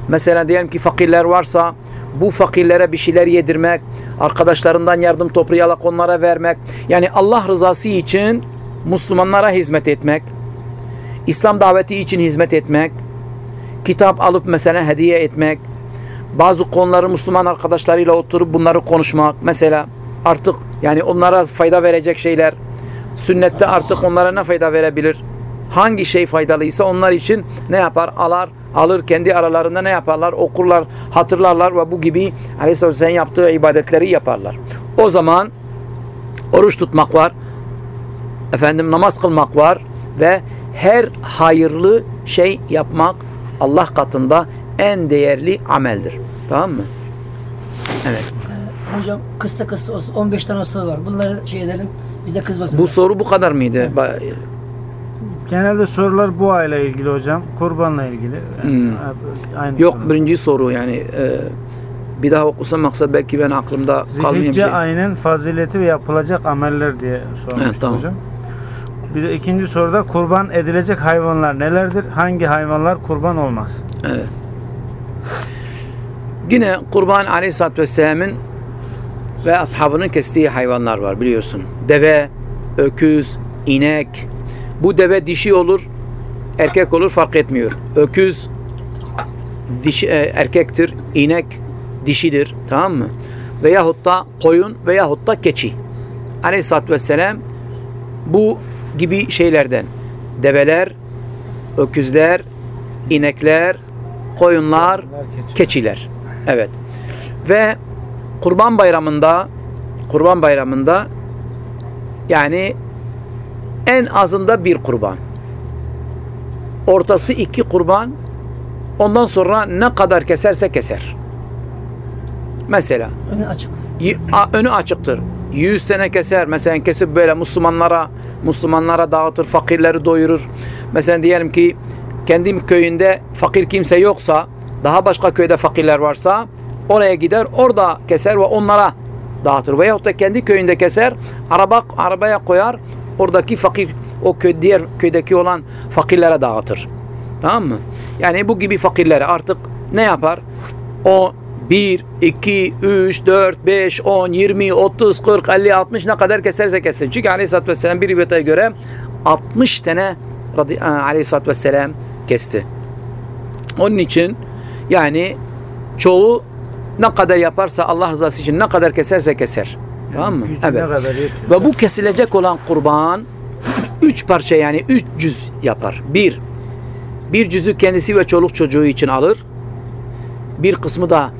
Mesela diyelim ki fakirler varsa bu fakirlere bir şeyler yedirmek, arkadaşlarından yardım toplayarak onlara vermek. Yani Allah rızası için Müslümanlara hizmet etmek, İslam daveti için hizmet etmek, kitap alıp mesela hediye etmek, bazı konuları Müslüman arkadaşlarıyla oturup bunları konuşmak. Mesela artık yani onlara fayda verecek şeyler, sünnette artık onlara ne fayda verebilir? Hangi şey faydalıysa onlar için ne yapar? Alar, alır kendi aralarında ne yaparlar? Okurlar, hatırlarlar ve bu gibi Aleyhisselatü Vesselam yaptığı ibadetleri yaparlar. O zaman oruç tutmak var, efendim namaz kılmak var ve her hayırlı şey yapmak Allah katında en değerli ameldir. Tamam mı? Evet. Hocam kısa kısa olsun 15 tane soru var. Bunları şey edelim bize kızmasın. Bu soru bu kadar mıydı? Ba- Genelde sorular bu ayla ilgili hocam. Kurbanla ilgili. Hmm. Aynı Yok soru. birinci soru yani e, bir daha okusam maksat belki ben aklımda kalmayan bir Zilhicce ayının fazileti ve yapılacak ameller diye sormuştum Evet, tamam. hocam. Bir de ikinci soruda kurban edilecek hayvanlar nelerdir? Hangi hayvanlar kurban olmaz? Evet. Yine kurban aleyhissalatü vesselamın ve ashabının kestiği hayvanlar var biliyorsun. Deve, öküz, inek. Bu deve dişi olur, erkek olur fark etmiyor. Öküz dişi, e, erkektir, inek dişidir tamam mı? Veyahut da koyun veyahut da keçi. Aleyhissalatü vesselam bu gibi şeylerden develer, öküzler, inekler, koyunlar, keçi. keçiler. Evet. Ve Kurban Bayramı'nda Kurban Bayramı'nda yani en azında bir kurban. Ortası iki kurban. Ondan sonra ne kadar keserse keser. Mesela Önü açık. önü açıktır. 100 tane keser. Mesela kesip böyle Müslümanlara Müslümanlara dağıtır, fakirleri doyurur. Mesela diyelim ki kendi köyünde fakir kimse yoksa, daha başka köyde fakirler varsa oraya gider, orada keser ve onlara dağıtır. Veyahut da kendi köyünde keser, araba arabaya koyar, oradaki fakir o köy diğer köydeki olan fakirlere dağıtır. Tamam mı? Yani bu gibi fakirlere artık ne yapar? O 1, 2, 3, 4, 5, 10, 20, 30, 40, 50, 60 ne kadar keserse kessin. Çünkü Aleyhisselatü Vesselam bir rivayete göre 60 tane e, Aleyhisselatü Vesselam kesti. Onun için yani çoğu ne kadar yaparsa Allah rızası için ne kadar keserse keser. Tamam mı? Kadar yetiyor. Ve bu kesilecek olan kurban üç parça yani üç cüz yapar. Bir, bir cüzü kendisi ve çoluk çocuğu için alır. Bir kısmı da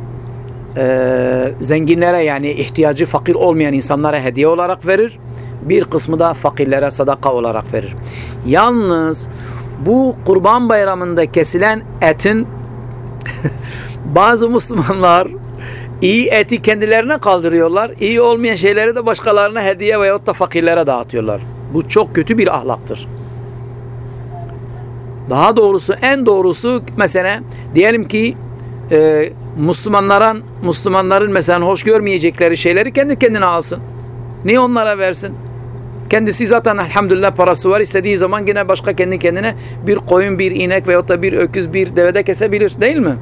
eee, zenginlere yani ihtiyacı fakir olmayan insanlara hediye olarak verir. Bir kısmı da fakirlere sadaka olarak verir. Yalnız bu kurban bayramında kesilen etin [LAUGHS] bazı Müslümanlar iyi eti kendilerine kaldırıyorlar. İyi olmayan şeyleri de başkalarına hediye veyahut da fakirlere dağıtıyorlar. Bu çok kötü bir ahlaktır. Daha doğrusu en doğrusu mesela diyelim ki e, Müslümanların Müslümanların mesela hoş görmeyecekleri şeyleri kendi kendine alsın. Niye onlara versin? Kendisi zaten elhamdülillah parası var. istediği zaman yine başka kendi kendine bir koyun, bir inek veyahut da bir öküz, bir devede kesebilir. Değil mi?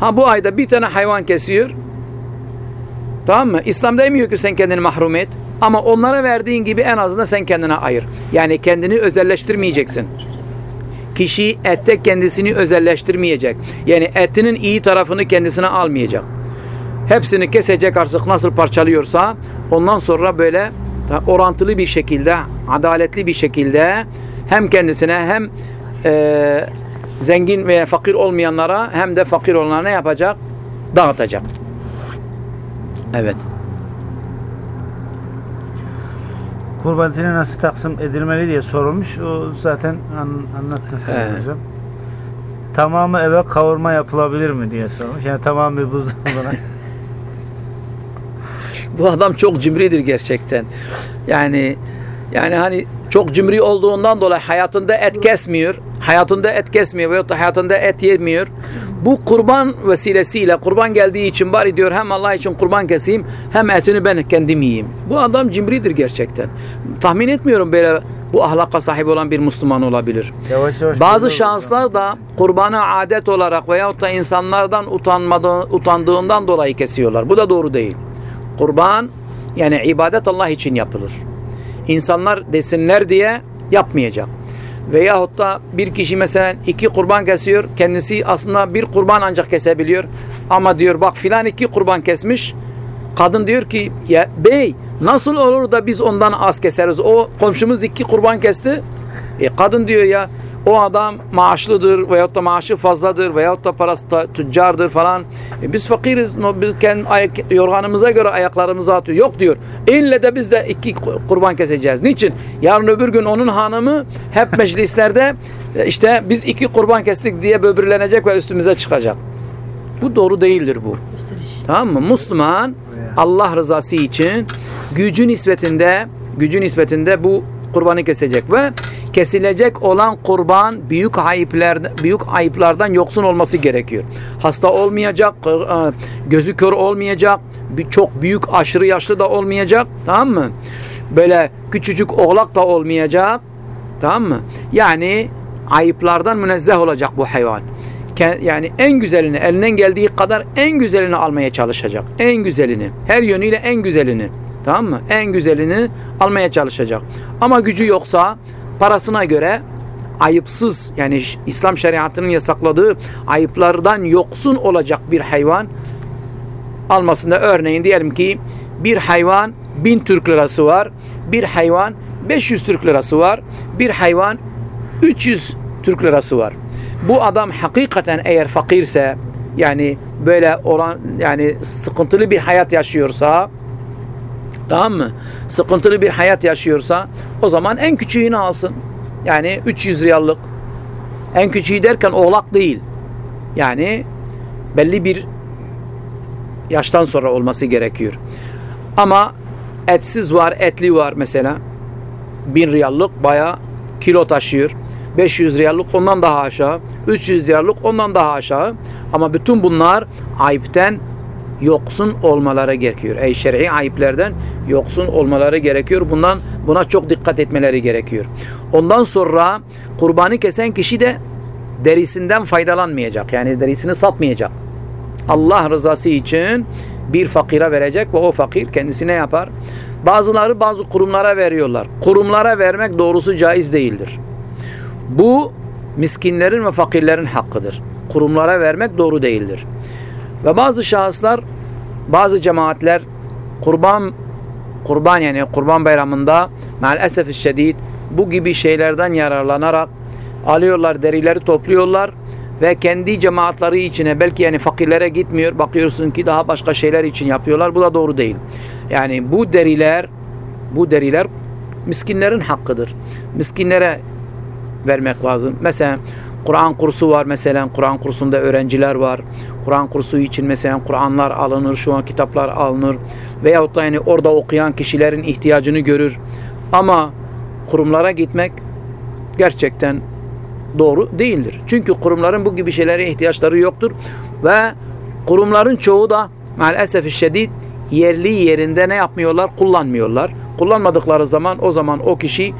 Ha bu ayda bir tane hayvan kesiyor. Tamam mı? İslam demiyor ki sen kendini mahrum et. Ama onlara verdiğin gibi en azından sen kendine ayır. Yani kendini özelleştirmeyeceksin. Kişi ette kendisini özelleştirmeyecek. Yani etinin iyi tarafını kendisine almayacak. Hepsini kesecek artık nasıl parçalıyorsa ondan sonra böyle orantılı bir şekilde, adaletli bir şekilde hem kendisine hem eee, zengin veya fakir olmayanlara hem de fakir olanlara ne yapacak? Dağıtacak. Evet. Kurban etini nasıl taksim edilmeli diye sorulmuş. O zaten an, anlattın sen Evet. hocam. Tamamı eve kavurma yapılabilir mi diye sormuş. Yani tamamı buzdolabına. [LAUGHS] [LAUGHS] Bu adam çok cimridir gerçekten. Yani yani hani çok cimri olduğundan dolayı hayatında et kesmiyor. Hayatında et kesmiyor veyahut da hayatında et yemiyor. Bu kurban vesilesiyle kurban geldiği için bari diyor hem Allah için kurban keseyim hem etini ben kendim yiyeyim. Bu adam cimridir gerçekten. Tahmin etmiyorum böyle bu ahlaka sahip olan bir Müslüman olabilir. yavaş yavaş. Bazı şahıslar da kurbanı adet olarak veyahut da insanlardan utandığından dolayı kesiyorlar. Bu da doğru değil. Kurban yani ibadet Allah için yapılır. İnsanlar desinler diye yapmayacak. Veyahut da bir kişi mesela iki kurban kesiyor. Kendisi aslında bir kurban ancak kesebiliyor. Ama diyor bak filan iki kurban kesmiş. Kadın diyor ki ya bey nasıl olur da biz ondan az keseriz? O komşumuz iki kurban kesti. E kadın diyor ya o adam maaşlıdır veyahut da maaşı fazladır veyahut da parası da tüccardır falan. E biz fakiriz. Biz kendi ayak, yorganımıza göre ayaklarımızı atıyor. Yok diyor. İlle de biz de iki kurban keseceğiz. Niçin? Yarın öbür gün onun hanımı hep meclislerde e, işte biz iki kurban kestik diye böbürlenecek ve üstümüze çıkacak. Bu doğru değildir bu. Tamam mı? Müslüman Allah rızası için gücü nispetinde gücü nispetinde bu kurbanı kesecek ve kesilecek olan kurban büyük ayıplar büyük ayıplardan yoksun olması gerekiyor. Hasta olmayacak, e, gözü kör olmayacak, çok büyük aşırı yaşlı da olmayacak, tamam mı? Böyle küçücük oğlak da olmayacak. Tamam mı? Yani ayıplardan münezzeh olacak bu hayvan. Yani en güzelini, elinden geldiği kadar en güzelini almaya çalışacak. En güzelini. Her yönüyle en güzelini. Tamam mı? En güzelini almaya çalışacak. Ama gücü yoksa parasına göre ayıpsız yani İslam şeriatının yasakladığı ayıplardan yoksun olacak bir hayvan almasında örneğin diyelim ki bir hayvan 1000 Türk lirası var. Bir hayvan 500 Türk lirası var. Bir hayvan 300 Türk lirası var. bu adam hakikaten eğer fakirse yani böyle olan yani sıkıntılı bir hayat yaşıyorsa tamam mı? Sıkıntılı bir hayat yaşıyorsa o zaman en küçüğünü alsın. Yani 300 riyallık. En küçüğü derken oğlak değil. Yani belli bir yaştan sonra olması gerekiyor. Ama etsiz var, etli var mesela. 1000 riyallık baya kilo taşıyor. 500 riyallık ondan daha aşağı. 300 riyallık ondan daha aşağı. Ama bütün bunlar ayıpten yoksun olmaları gerekiyor. Ey şer'i ayıplerden yoksun olmaları gerekiyor. Bundan buna çok dikkat etmeleri gerekiyor. Ondan sonra kurbanı kesen kişi de derisinden faydalanmayacak. Yani derisini satmayacak. Allah rızası için bir fakire verecek ve o fakir kendisine yapar. Bazıları bazı kurumlara veriyorlar. Kurumlara vermek doğrusu caiz değildir. Bu miskinlerin ve fakirlerin hakkıdır. Kurumlara vermek doğru değildir. Ve bazı şahıslar, bazı cemaatler kurban kurban yani kurban bayramında maalesef şiddet bu gibi şeylerden yararlanarak alıyorlar derileri topluyorlar ve kendi cemaatleri içine belki yani fakirlere gitmiyor bakıyorsun ki daha başka şeyler için yapıyorlar bu da doğru değil. Yani bu deriler bu deriler miskinlerin hakkıdır. Miskinlere vermek lazım. Mesela Kur'an kursu var mesela Kur'an kursunda öğrenciler var. Kur'an kursu için mesela Kur'anlar alınır, şu an kitaplar alınır veyahut da yani orada okuyan kişilerin ihtiyacını görür. Ama kurumlara gitmek gerçekten doğru değildir. Çünkü kurumların bu gibi şeylere ihtiyaçları yoktur ve kurumların çoğu da maalesef şiddet yerli yerinde ne yapmıyorlar? Kullanmıyorlar. Kullanmadıkları zaman o zaman o kişi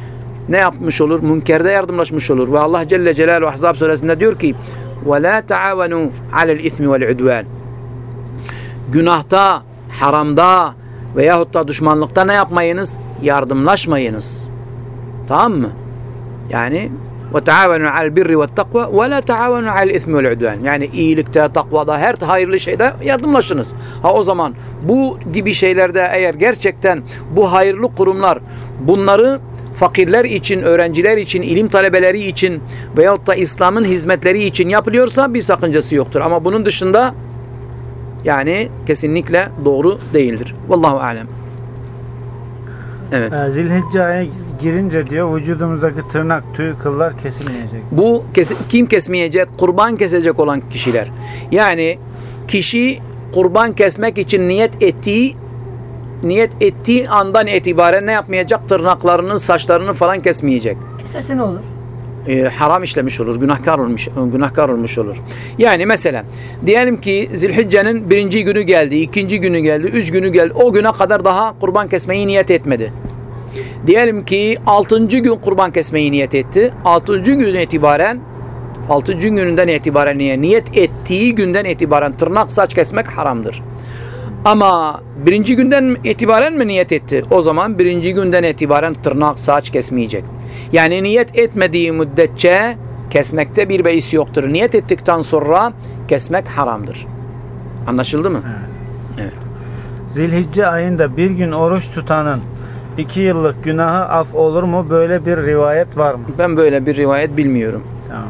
ne yapmış olur? Münkerde yardımlaşmış olur. Ve Allah Celle Celaluhu Ahzab suresinde diyor ki وَلَا تَعَوَنُوا عَلَى الْاِثْمِ وَالْعُدْوَانِ Günahta, haramda veyahut da düşmanlıkta ne yapmayınız? Yardımlaşmayınız. Tamam mı? Yani وَتَعَوَنُوا عَلَى الْبِرِّ وَالتَّقْوَى وَلَا تَعَوَنُوا عَلى الْاِثْمِ وَالْعُدْوَانِ Yani iyilikte, takvada, her hayırlı şeyde yardımlaşınız. Ha o zaman bu gibi şeylerde eğer gerçekten bu hayırlı kurumlar bunları fakirler için, öğrenciler için, ilim talebeleri için veyahut da İslam'ın hizmetleri için yapılıyorsa bir sakıncası yoktur. Ama bunun dışında yani kesinlikle doğru değildir. Vallahu alem. Evet. Ee, Zilhicce ayı girince diyor vücudumuzdaki tırnak, tüy, kıllar kesilmeyecek. Bu kes- kim kesmeyecek? Kurban kesecek olan kişiler. Yani kişi kurban kesmek için niyet ettiği niyet ettiği andan itibaren ne yapmayacak? Tırnaklarını, saçlarını falan kesmeyecek. Keserse ne olur? e, haram işlemiş olur, günahkar olmuş, günahkar olmuş olur. Yani mesela diyelim ki Zilhicce'nin birinci günü geldi, ikinci günü geldi, üç günü geldi. O güne kadar daha kurban kesmeyi niyet etmedi. Diyelim ki altıncı gün kurban kesmeyi niyet etti. Altıncı gün itibaren altıncı gününden itibaren niye? Niyet ettiği günden itibaren tırnak saç kesmek haramdır. Ama birinci günden itibaren mi niyet etti? O zaman birinci günden itibaren tırnak saç kesmeyecek. Yani niyet etmediği müddetçe kesmekte bir beis yoktur. Niyet ettikten sonra kesmek haramdır. Anlaşıldı mı? Zilhicce ayında bir gün oruç tutanın iki yıllık günahı af olur mu? Böyle bir rivayet var mı? Ben böyle bir rivayet bilmiyorum. Tamam.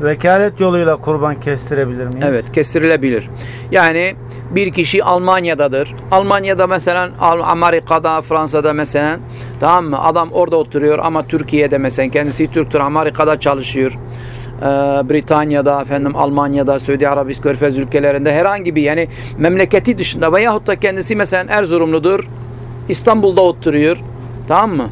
Vekalet yoluyla kurban kestirebilir miyiz? Evet kestirilebilir. Yani bir kişi Almanya'dadır. Almanya'da mesela Amerika'da, Fransa'da mesela tamam mı? Adam orada oturuyor ama Türkiye'de mesela kendisi Türktür Amerika'da çalışıyor. Ee, Britanya'da, efendim Almanya'da, Suudi Arabistan, Körfez ülkelerinde herhangi bir yani memleketi dışında veyahut da kendisi mesela Erzurumludur. İstanbul'da oturuyor. Tamam mı?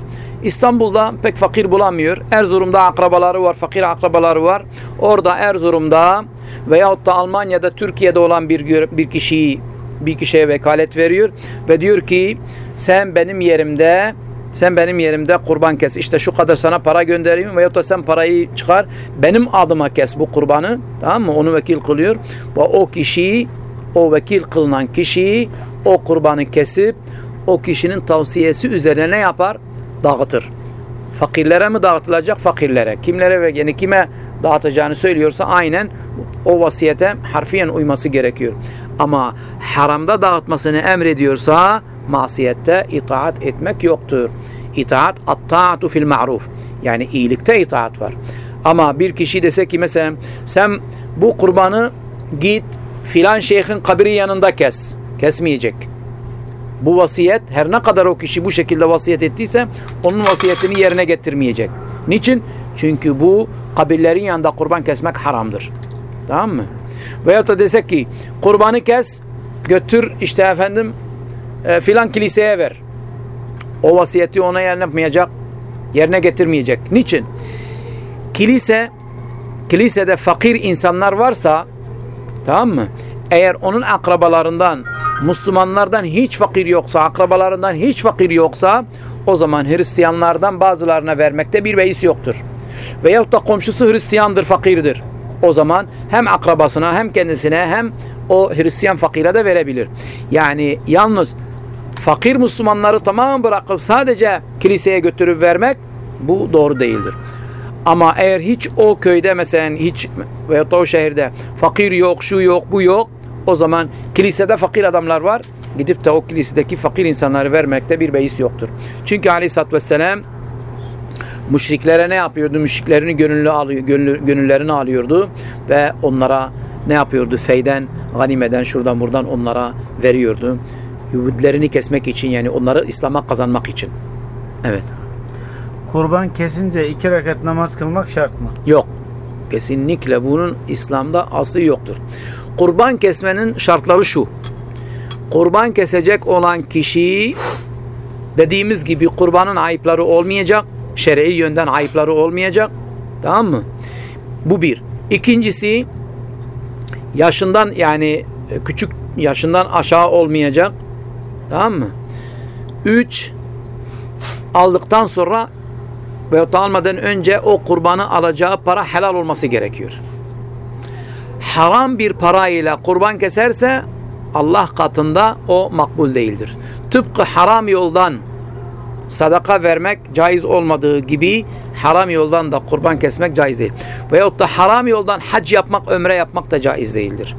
İstanbul'da pek fakir bulamıyor. Erzurum'da akrabaları var, fakir akrabaları var. Orada Erzurum'da veyahut da Almanya'da, Türkiye'de olan bir bir kişiyi bir kişiye vekalet veriyor ve diyor ki sen benim yerimde sen benim yerimde kurban kes. İşte şu kadar sana para göndereyim veyahut da sen parayı çıkar benim adıma kes bu kurbanı. Tamam mı? Onu vekil kılıyor. Ve o kişiyi o vekil kılınan kişiyi o kurbanı kesip o kişinin tavsiyesi üzerine ne yapar? Dağıtır. Fakirlere mi dağıtılacak? Fakirlere. Kimlere ve yani kime dağıtacağını söylüyorsa aynen o vasiyete harfiyen uyması gerekiyor. Ama haramda dağıtmasını emrediyorsa masiyette itaat etmek yoktur. İtaat at-taatu fil ma'ruf. Yani iyilikte itaat var. Ama bir kişi dese ki mesela sen bu kurbanı git filan şeyhin kabri yanında kes. Kesmeyecek. Bu vasiyet her ne kadar o kişi bu şekilde vasiyet ettiyse onun vasiyetini yerine getirmeyecek. Niçin? Çünkü bu kabirlerin yanında kurban kesmek haramdır. Tamam mı? Veyahut da desek ki kurbanı kes götür işte efendim e, filan kiliseye ver. O vasiyeti ona yerine yapmayacak, yerine getirmeyecek. Niçin? Kilise, kilisede fakir insanlar varsa, tamam mı? Eğer onun akrabalarından, Müslümanlardan hiç fakir yoksa, akrabalarından hiç fakir yoksa, o zaman Hristiyanlardan bazılarına vermekte bir beis yoktur. Veyahut da komşusu Hristiyandır, fakirdir. O zaman hem akrabasına hem kendisine hem o Hristiyan fakire de verebilir. Yani yalnız fakir Müslümanları tamamen bırakıp sadece kiliseye götürüp vermek bu doğru değildir. Ama eğer hiç o köyde mesela hiç veyahut da o şehirde fakir yok, şu yok, bu yok o zaman kilisede fakir adamlar var. Gidip de o kilisedeki fakir insanları vermekte bir beis yoktur. Çünkü aleyhissalatü vesselam müşriklere ne yapıyordu? Müşriklerini gönüllü alıyor, gönüllü, gönüllerini alıyordu ve onlara ne yapıyordu? Feyden, ganimeden, şuradan buradan onlara veriyordu. Yahudilerini kesmek için yani onları İslam'a kazanmak için. Evet. Kurban kesince iki rekat namaz kılmak şart mı? Yok. Kesinlikle bunun İslam'da aslı yoktur. Kurban kesmenin şartları şu. Kurban kesecek olan kişi dediğimiz gibi kurbanın ayıpları olmayacak. Şer'i yönden ayıpları olmayacak. Tamam mı? Bu bir. İkincisi yaşından yani küçük yaşından aşağı olmayacak. Tamam mı? Üç aldıktan sonra veyahut da almadan önce o kurbanı alacağı para helal olması gerekiyor. Haram bir parayla kurban keserse Allah katında o makbul değildir. Tıpkı haram yoldan sadaka vermek caiz olmadığı gibi haram yoldan da kurban kesmek caiz değil. Veyahut da haram yoldan hac yapmak, ömre yapmak da caiz değildir.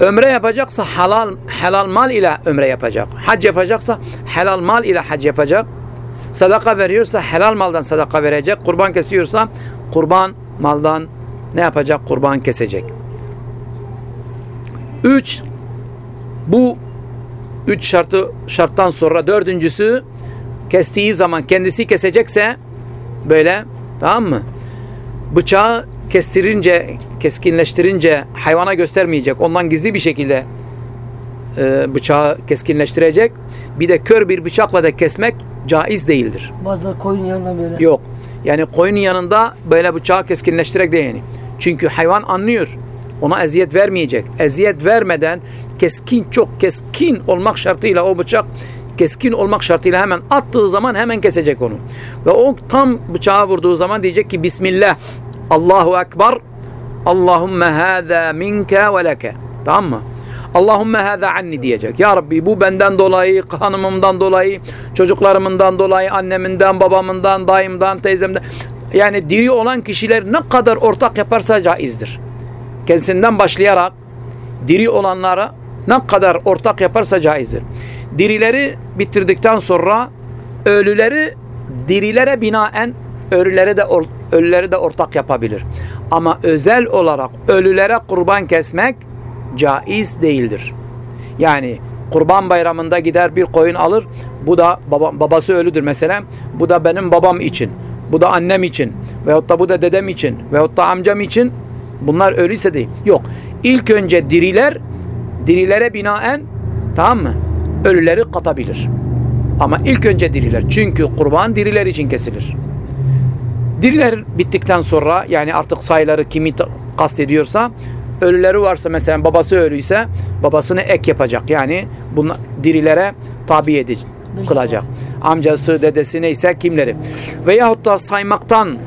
Ömre yapacaksa halal helal mal ile ömre yapacak. Hac yapacaksa helal mal ile hac yapacak. Sadaka veriyorsa helal maldan sadaka verecek. Kurban kesiyorsa kurban maldan ne yapacak? Kurban kesecek. Üç, bu üç şartı şarttan sonra dördüncüsü kestiği zaman kendisi kesecekse böyle tamam mı? Bıçağı kestirince, keskinleştirince hayvana göstermeyecek. Ondan gizli bir şekilde e, bıçağı keskinleştirecek. Bir de kör bir bıçakla da kesmek caiz değildir. Bazıları koyun yanına böyle. Yok. Yani koyunun yanında böyle bıçağı keskinleştirerek de yani. Çünkü hayvan anlıyor. Ona eziyet vermeyecek. Eziyet vermeden keskin çok keskin olmak şartıyla o bıçak keskin olmak şartıyla hemen attığı zaman hemen kesecek onu. Ve o tam bıçağı vurduğu zaman diyecek ki Bismillah Allahu Ekber Allahümme hâzâ minke ve leke. Tamam mı? Allahümme hâzâ anni diyecek. Ya Rabbi bu benden dolayı, hanımımdan dolayı, çocuklarımından dolayı, annemden, babamından, dayımdan, teyzemden. Yani diri olan kişiler ne kadar ortak yaparsa caizdir. Kendisinden başlayarak diri olanlara ne kadar ortak yaparsa caizdir. Dirileri bitirdikten sonra ölüleri dirilere binaen ölülere de ölüleri de ortak yapabilir. Ama özel olarak ölülere kurban kesmek caiz değildir. Yani kurban bayramında gider bir koyun alır. Bu da baba, babası ölüdür mesela. Bu da benim babam için. Bu da annem için. Veyahut da bu da dedem için. Veyahut da amcam için. Bunlar ölüyse değil. Yok. İlk önce diriler dirilere binaen tamam mı? Ölüleri katabilir. Ama ilk önce diriler. Çünkü kurban diriler için kesilir. Diriler bittikten sonra yani artık sayıları kimi kastediyorsa ölüleri varsa mesela babası ölüyse babasını ek yapacak. Yani bunlar dirilere tabi edecek, kılacak. Amcası, dedesi neyse kimleri. Veyahut da saymaktan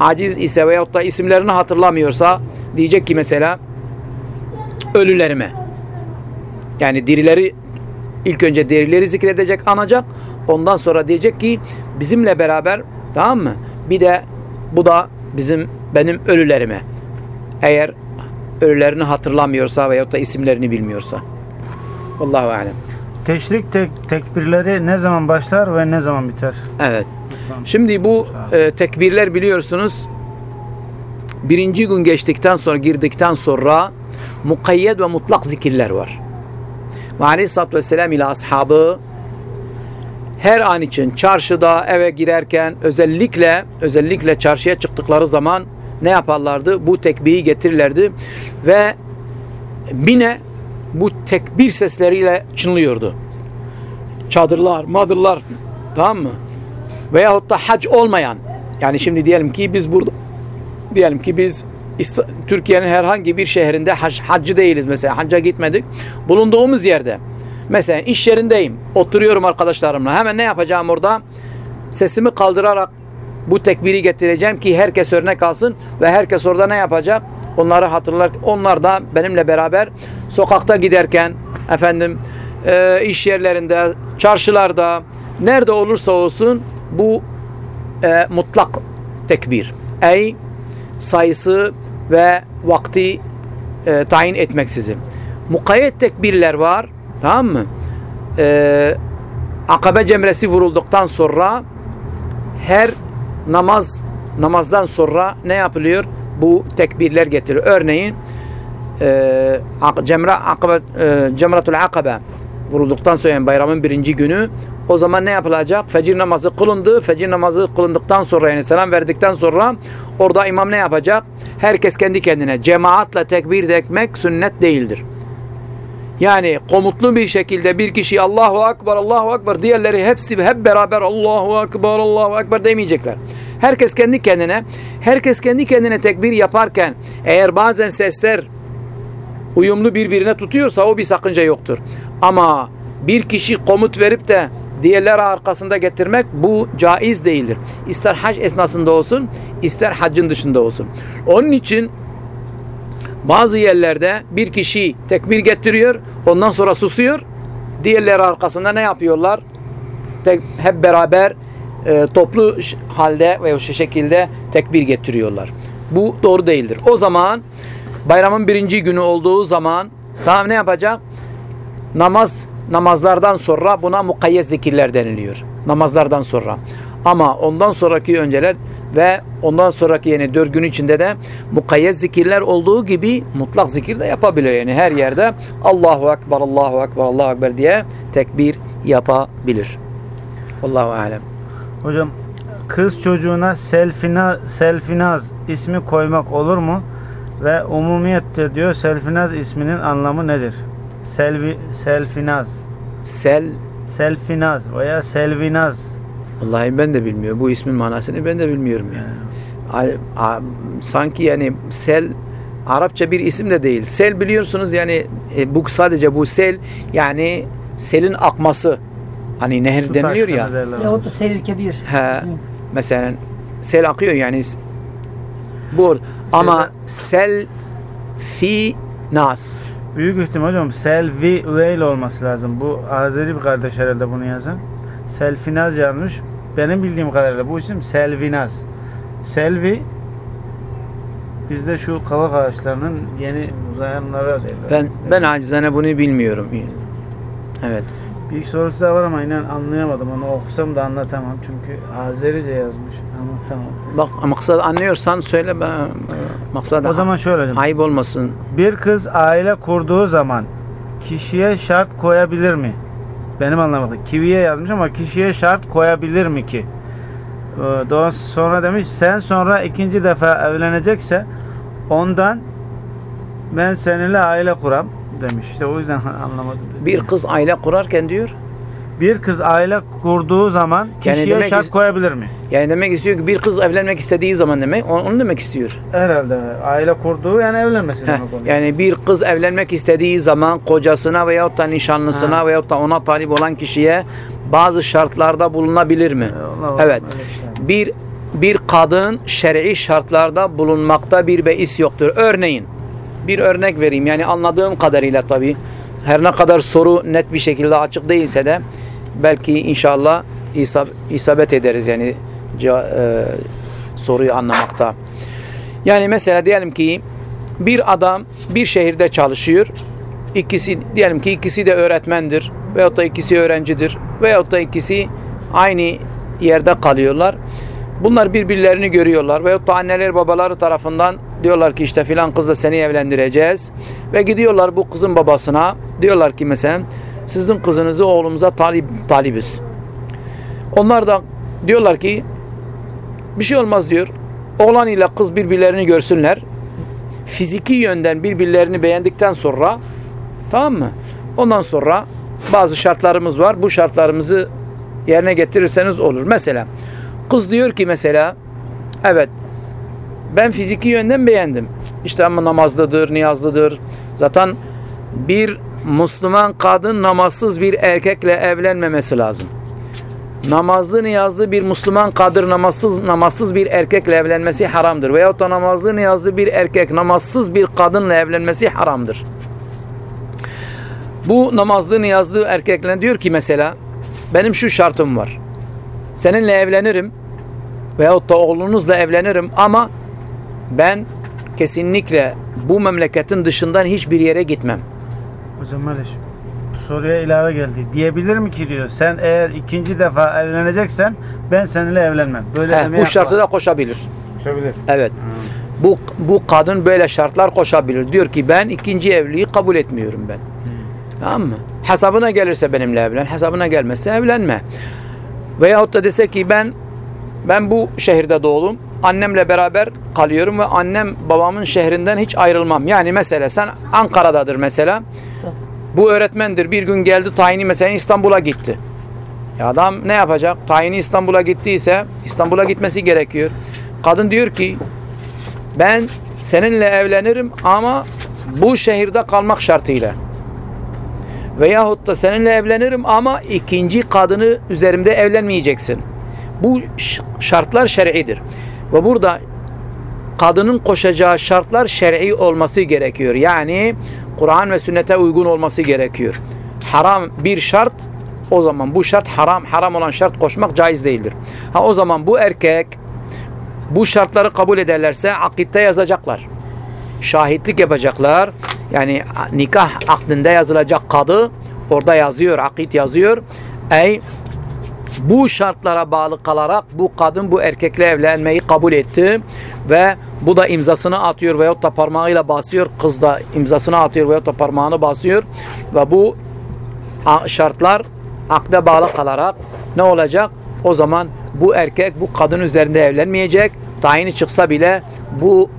aciz ise veyahut da isimlerini hatırlamıyorsa diyecek ki mesela ölülerime. Yani dirileri ilk önce dirileri zikredecek, anacak. Ondan sonra diyecek ki bizimle beraber tamam mı? Bir de bu da bizim benim ölülerime. Eğer ölülerini hatırlamıyorsa veyahut da isimlerini bilmiyorsa. Allahu alem. Teşrik tek, tekbirleri ne zaman başlar ve ne zaman biter? Evet. Şimdi bu e, tekbirler biliyorsunuz birinci gün geçtikten sonra girdikten sonra mukayyed ve mutlak zikirler var. Ve aleyhissalatü vesselam ile ashabı her an için çarşıda eve girerken özellikle özellikle çarşıya çıktıkları zaman ne yaparlardı? Bu tekbiri getirirlerdi ve bine bu tekbir sesleriyle çınlıyordu. Çadırlar, madırlar tamam mı? Veyahut da hac olmayan yani şimdi diyelim ki biz burada diyelim ki biz Türkiye'nin herhangi bir şehrinde hac, haccı değiliz mesela hacca gitmedik. Bulunduğumuz yerde mesela iş yerindeyim oturuyorum arkadaşlarımla hemen ne yapacağım orada sesimi kaldırarak bu tekbiri getireceğim ki herkes örnek alsın ve herkes orada ne yapacak? Onları hatırlar. Onlar da benimle beraber sokakta giderken efendim e, iş yerlerinde, çarşılarda nerede olursa olsun bu e, mutlak tekbir. Ey sayısı ve vakti e, tayin etmeksizin. Mukayyet tekbirler var. Tamam mı? E, akabe cemresi vurulduktan sonra her namaz namazdan sonra ne yapılıyor? Bu tekbirler getiriyor. Örneğin e, cemra e, cemratul akabe vurulduktan sonra yani bayramın birinci günü o zaman ne yapılacak? Fecir namazı kılındı. Fecir namazı kılındıktan sonra yani selam verdikten sonra orada imam ne yapacak? Herkes kendi kendine cemaatle tekbir de etmek sünnet değildir. Yani komutlu bir şekilde bir kişi Allahu Akbar, Allahu Akbar diğerleri hepsi hep beraber Allahu Akbar, Allahu Ekber demeyecekler. Herkes kendi kendine, herkes kendi kendine tekbir yaparken eğer bazen sesler uyumlu birbirine tutuyorsa o bir sakınca yoktur. Ama bir kişi komut verip de diğerleri arkasında getirmek bu caiz değildir. İster hac esnasında olsun, ister haccın dışında olsun. Onun için bazı yerlerde bir kişi tekbir getiriyor, ondan sonra susuyor. Diğerleri arkasında ne yapıyorlar? Tek, hep beraber e, toplu halde ve şekilde tekbir getiriyorlar. Bu doğru değildir. O zaman bayramın birinci günü olduğu zaman tamam ne yapacak? Namaz namazlardan sonra buna mukayyet zikirler deniliyor. Namazlardan sonra. Ama ondan sonraki önceler ve ondan sonraki yani dört gün içinde de mukayyet zikirler olduğu gibi mutlak zikir de yapabilir. Yani her yerde Allahu Ekber, Allahu Ekber, Allahu Ekber diye tekbir yapabilir. Allahu alem. Hocam kız çocuğuna Selfina, Selfinaz ismi koymak olur mu? Ve umumiyette diyor Selfinaz isminin anlamı nedir? Selvi, Selfinaz. Sel Selfinaz veya Selvinaz. Vallahi ben de bilmiyorum. Bu ismin manasını ben de bilmiyorum yani. Sanki yani sel Arapça bir isim de değil. Sel biliyorsunuz yani e, bu sadece bu sel yani selin akması. Hani nehir Su deniliyor ya. derler Yahut da. Selil Kebir. He. Bizim Mesela sel akıyor yani bu ama sel fi nas. Büyük ihtimal hocam Selvi Veil olması lazım. Bu Azeri bir kardeş herhalde bunu yazan. Selfinaz yazmış. Benim bildiğim kadarıyla bu isim Selvinaz. Selvi bizde şu kavak ağaçlarının yeni uzayanlara derler. Ben ben acizane bunu bilmiyorum. Evet. Bir sorusu da var ama inan anlayamadım. Onu okusam da anlatamam. Çünkü Azerice yazmış. Anlatamam. Bak maksat anlıyorsan söyle ben maksat O zaman şöyle hocam. ayıp olmasın. Bir kız aile kurduğu zaman kişiye şart koyabilir mi? Benim anlamadım. Kiviye yazmış ama kişiye şart koyabilir mi ki? Ee, Daha sonra demiş sen sonra ikinci defa evlenecekse ondan ben seninle aile kuram demiş. İşte o yüzden [LAUGHS] anlamadım. Bir kız aile kurarken diyor. Bir kız aile kurduğu zaman Yani kişiye demek şart koyabilir mi? Yani demek istiyor ki bir kız evlenmek istediği zaman demek onu onu demek istiyor. Herhalde aile kurduğu yani evlenmesi Heh, demek oluyor. yani bir kız evlenmek istediği zaman kocasına veyahut da nişanlısına Ha. veyahut da ona talip olan kişiye bazı şartlarda bulunabilir mi? Allah Allah, Evet. işte. Bir bir kadın şer'i şartlarda bulunmakta bir beis yoktur. Örneğin bir örnek vereyim. Yani anladığım kadarıyla tabii her ne kadar soru net bir şekilde açık değilse de belki inşallah isab isabet ederiz yani e, soruyu anlamakta. Yani mesela diyelim ki bir adam bir şehirde çalışıyor. İkisi diyelim ki ikisi de öğretmendir veyahut da ikisi öğrencidir veyahut da ikisi aynı yerde kalıyorlar. Bunlar birbirlerini görüyorlar veyahut da anneler babaları tarafından diyorlar ki işte filan kızla seni evlendireceğiz. Ve gidiyorlar bu kızın babasına diyorlar ki mesela sizin kızınızı oğlumuza talip, talibiz. Onlar da diyorlar ki bir şey olmaz diyor. Oğlan ile kız birbirlerini görsünler. Fiziki yönden birbirlerini beğendikten sonra tamam mı? Ondan sonra bazı şartlarımız var. Bu şartlarımızı yerine getirirseniz olur. Mesela kız diyor ki mesela evet ben fiziki yönden beğendim. İşte ama namazlıdır, niyazlıdır. Zaten bir Müslüman kadın namazsız bir erkekle evlenmemesi lazım. Namazlı niyazlı bir Müslüman kadın namazsız namazsız bir erkekle evlenmesi haramdır. Veyahut da namazlı niyazlı bir erkek namazsız bir kadınla evlenmesi haramdır. Bu namazlı niyazlı erkekle diyor ki mesela benim şu şartım var. Seninle evlenirim veyahut da oğlunuzla evlenirim ama ben kesinlikle bu memleketin dışından hiçbir yere gitmem. Hocam kardeşim soruya ilave geldi. Diyebilir mi ki diyor sen eğer ikinci defa evleneceksen ben seninle evlenmem. Böyle Heh, bu şartı da koşabilir. Konuşabilir. Evet. Bu bu kadın böyle şartlar koşabilir. Diyor ki ben ikinci evliliği kabul etmiyorum ben. Tamam mı? Hesabına gelirse benimle evlen, hesabına gelmezse evlenme. Veyahut da dese ki ben ben bu şehirde doğdum. Annemle beraber kalıyorum ve annem babamın şehrinden hiç ayrılmam. Yani mesela sen Ankara'dadır mesela. Bu öğretmendir. Bir gün geldi tayini mesela İstanbul'a gitti. Ya adam ne yapacak? Tayini İstanbul'a gittiyse İstanbul'a gitmesi gerekiyor. Kadın diyor ki ben seninle evlenirim ama bu şehirde kalmak şartıyla. Veyahut da seninle evlenirim ama ikinci kadını üzerimde evlenmeyeceksin. Bu şartlar şer'idir. Ve burada kadının koşacağı şartlar şer'i olması gerekiyor. Yani Kur'an ve sünnete uygun olması gerekiyor. Haram bir şart o zaman bu şart haram haram olan şart koşmak caiz değildir. Ha o zaman bu erkek bu şartları kabul ederlerse akitte yazacaklar. Şahitlik yapacaklar. Yani nikah akdinde yazılacak kadı orada yazıyor, akit yazıyor. Ey bu şartlara bağlı kalarak bu kadın bu erkekle evlenmeyi kabul etti ve bu da imzasını atıyor veyahut da parmağıyla basıyor. Kız da imzasını atıyor veyahut da parmağını basıyor ve bu şartlar akde bağlı kalarak ne olacak? O zaman bu erkek bu kadın üzerinde evlenmeyecek. Tayini çıksa bile bu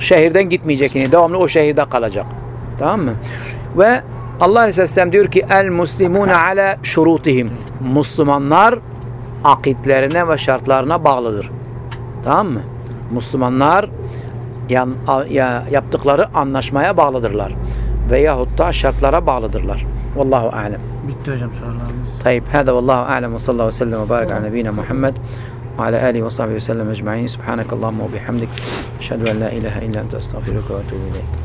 şehirden gitmeyecek. Yani devamlı o şehirde kalacak. Tamam mı? Ve Allah Aleyhisselam diyor ki el muslimune ala şurutihim. Müslümanlar akitlerine ve şartlarına bağlıdır. Tamam mı? Müslümanlar yaptıkları anlaşmaya bağlıdırlar. Veyahut da şartlara bağlıdırlar. Vallahu alem. Bitti hocam sorularımız. Tayyip. Hada vallahu alem ve sallallahu aleyhi ve sellem ve barik ala nebine Muhammed ve ala alihi ve sahbihi ve sellem ecma'in. Subhanakallahumma ve bihamdik. Eşhedü en la ilahe illa ente estağfiruke ve etûbü ileyk.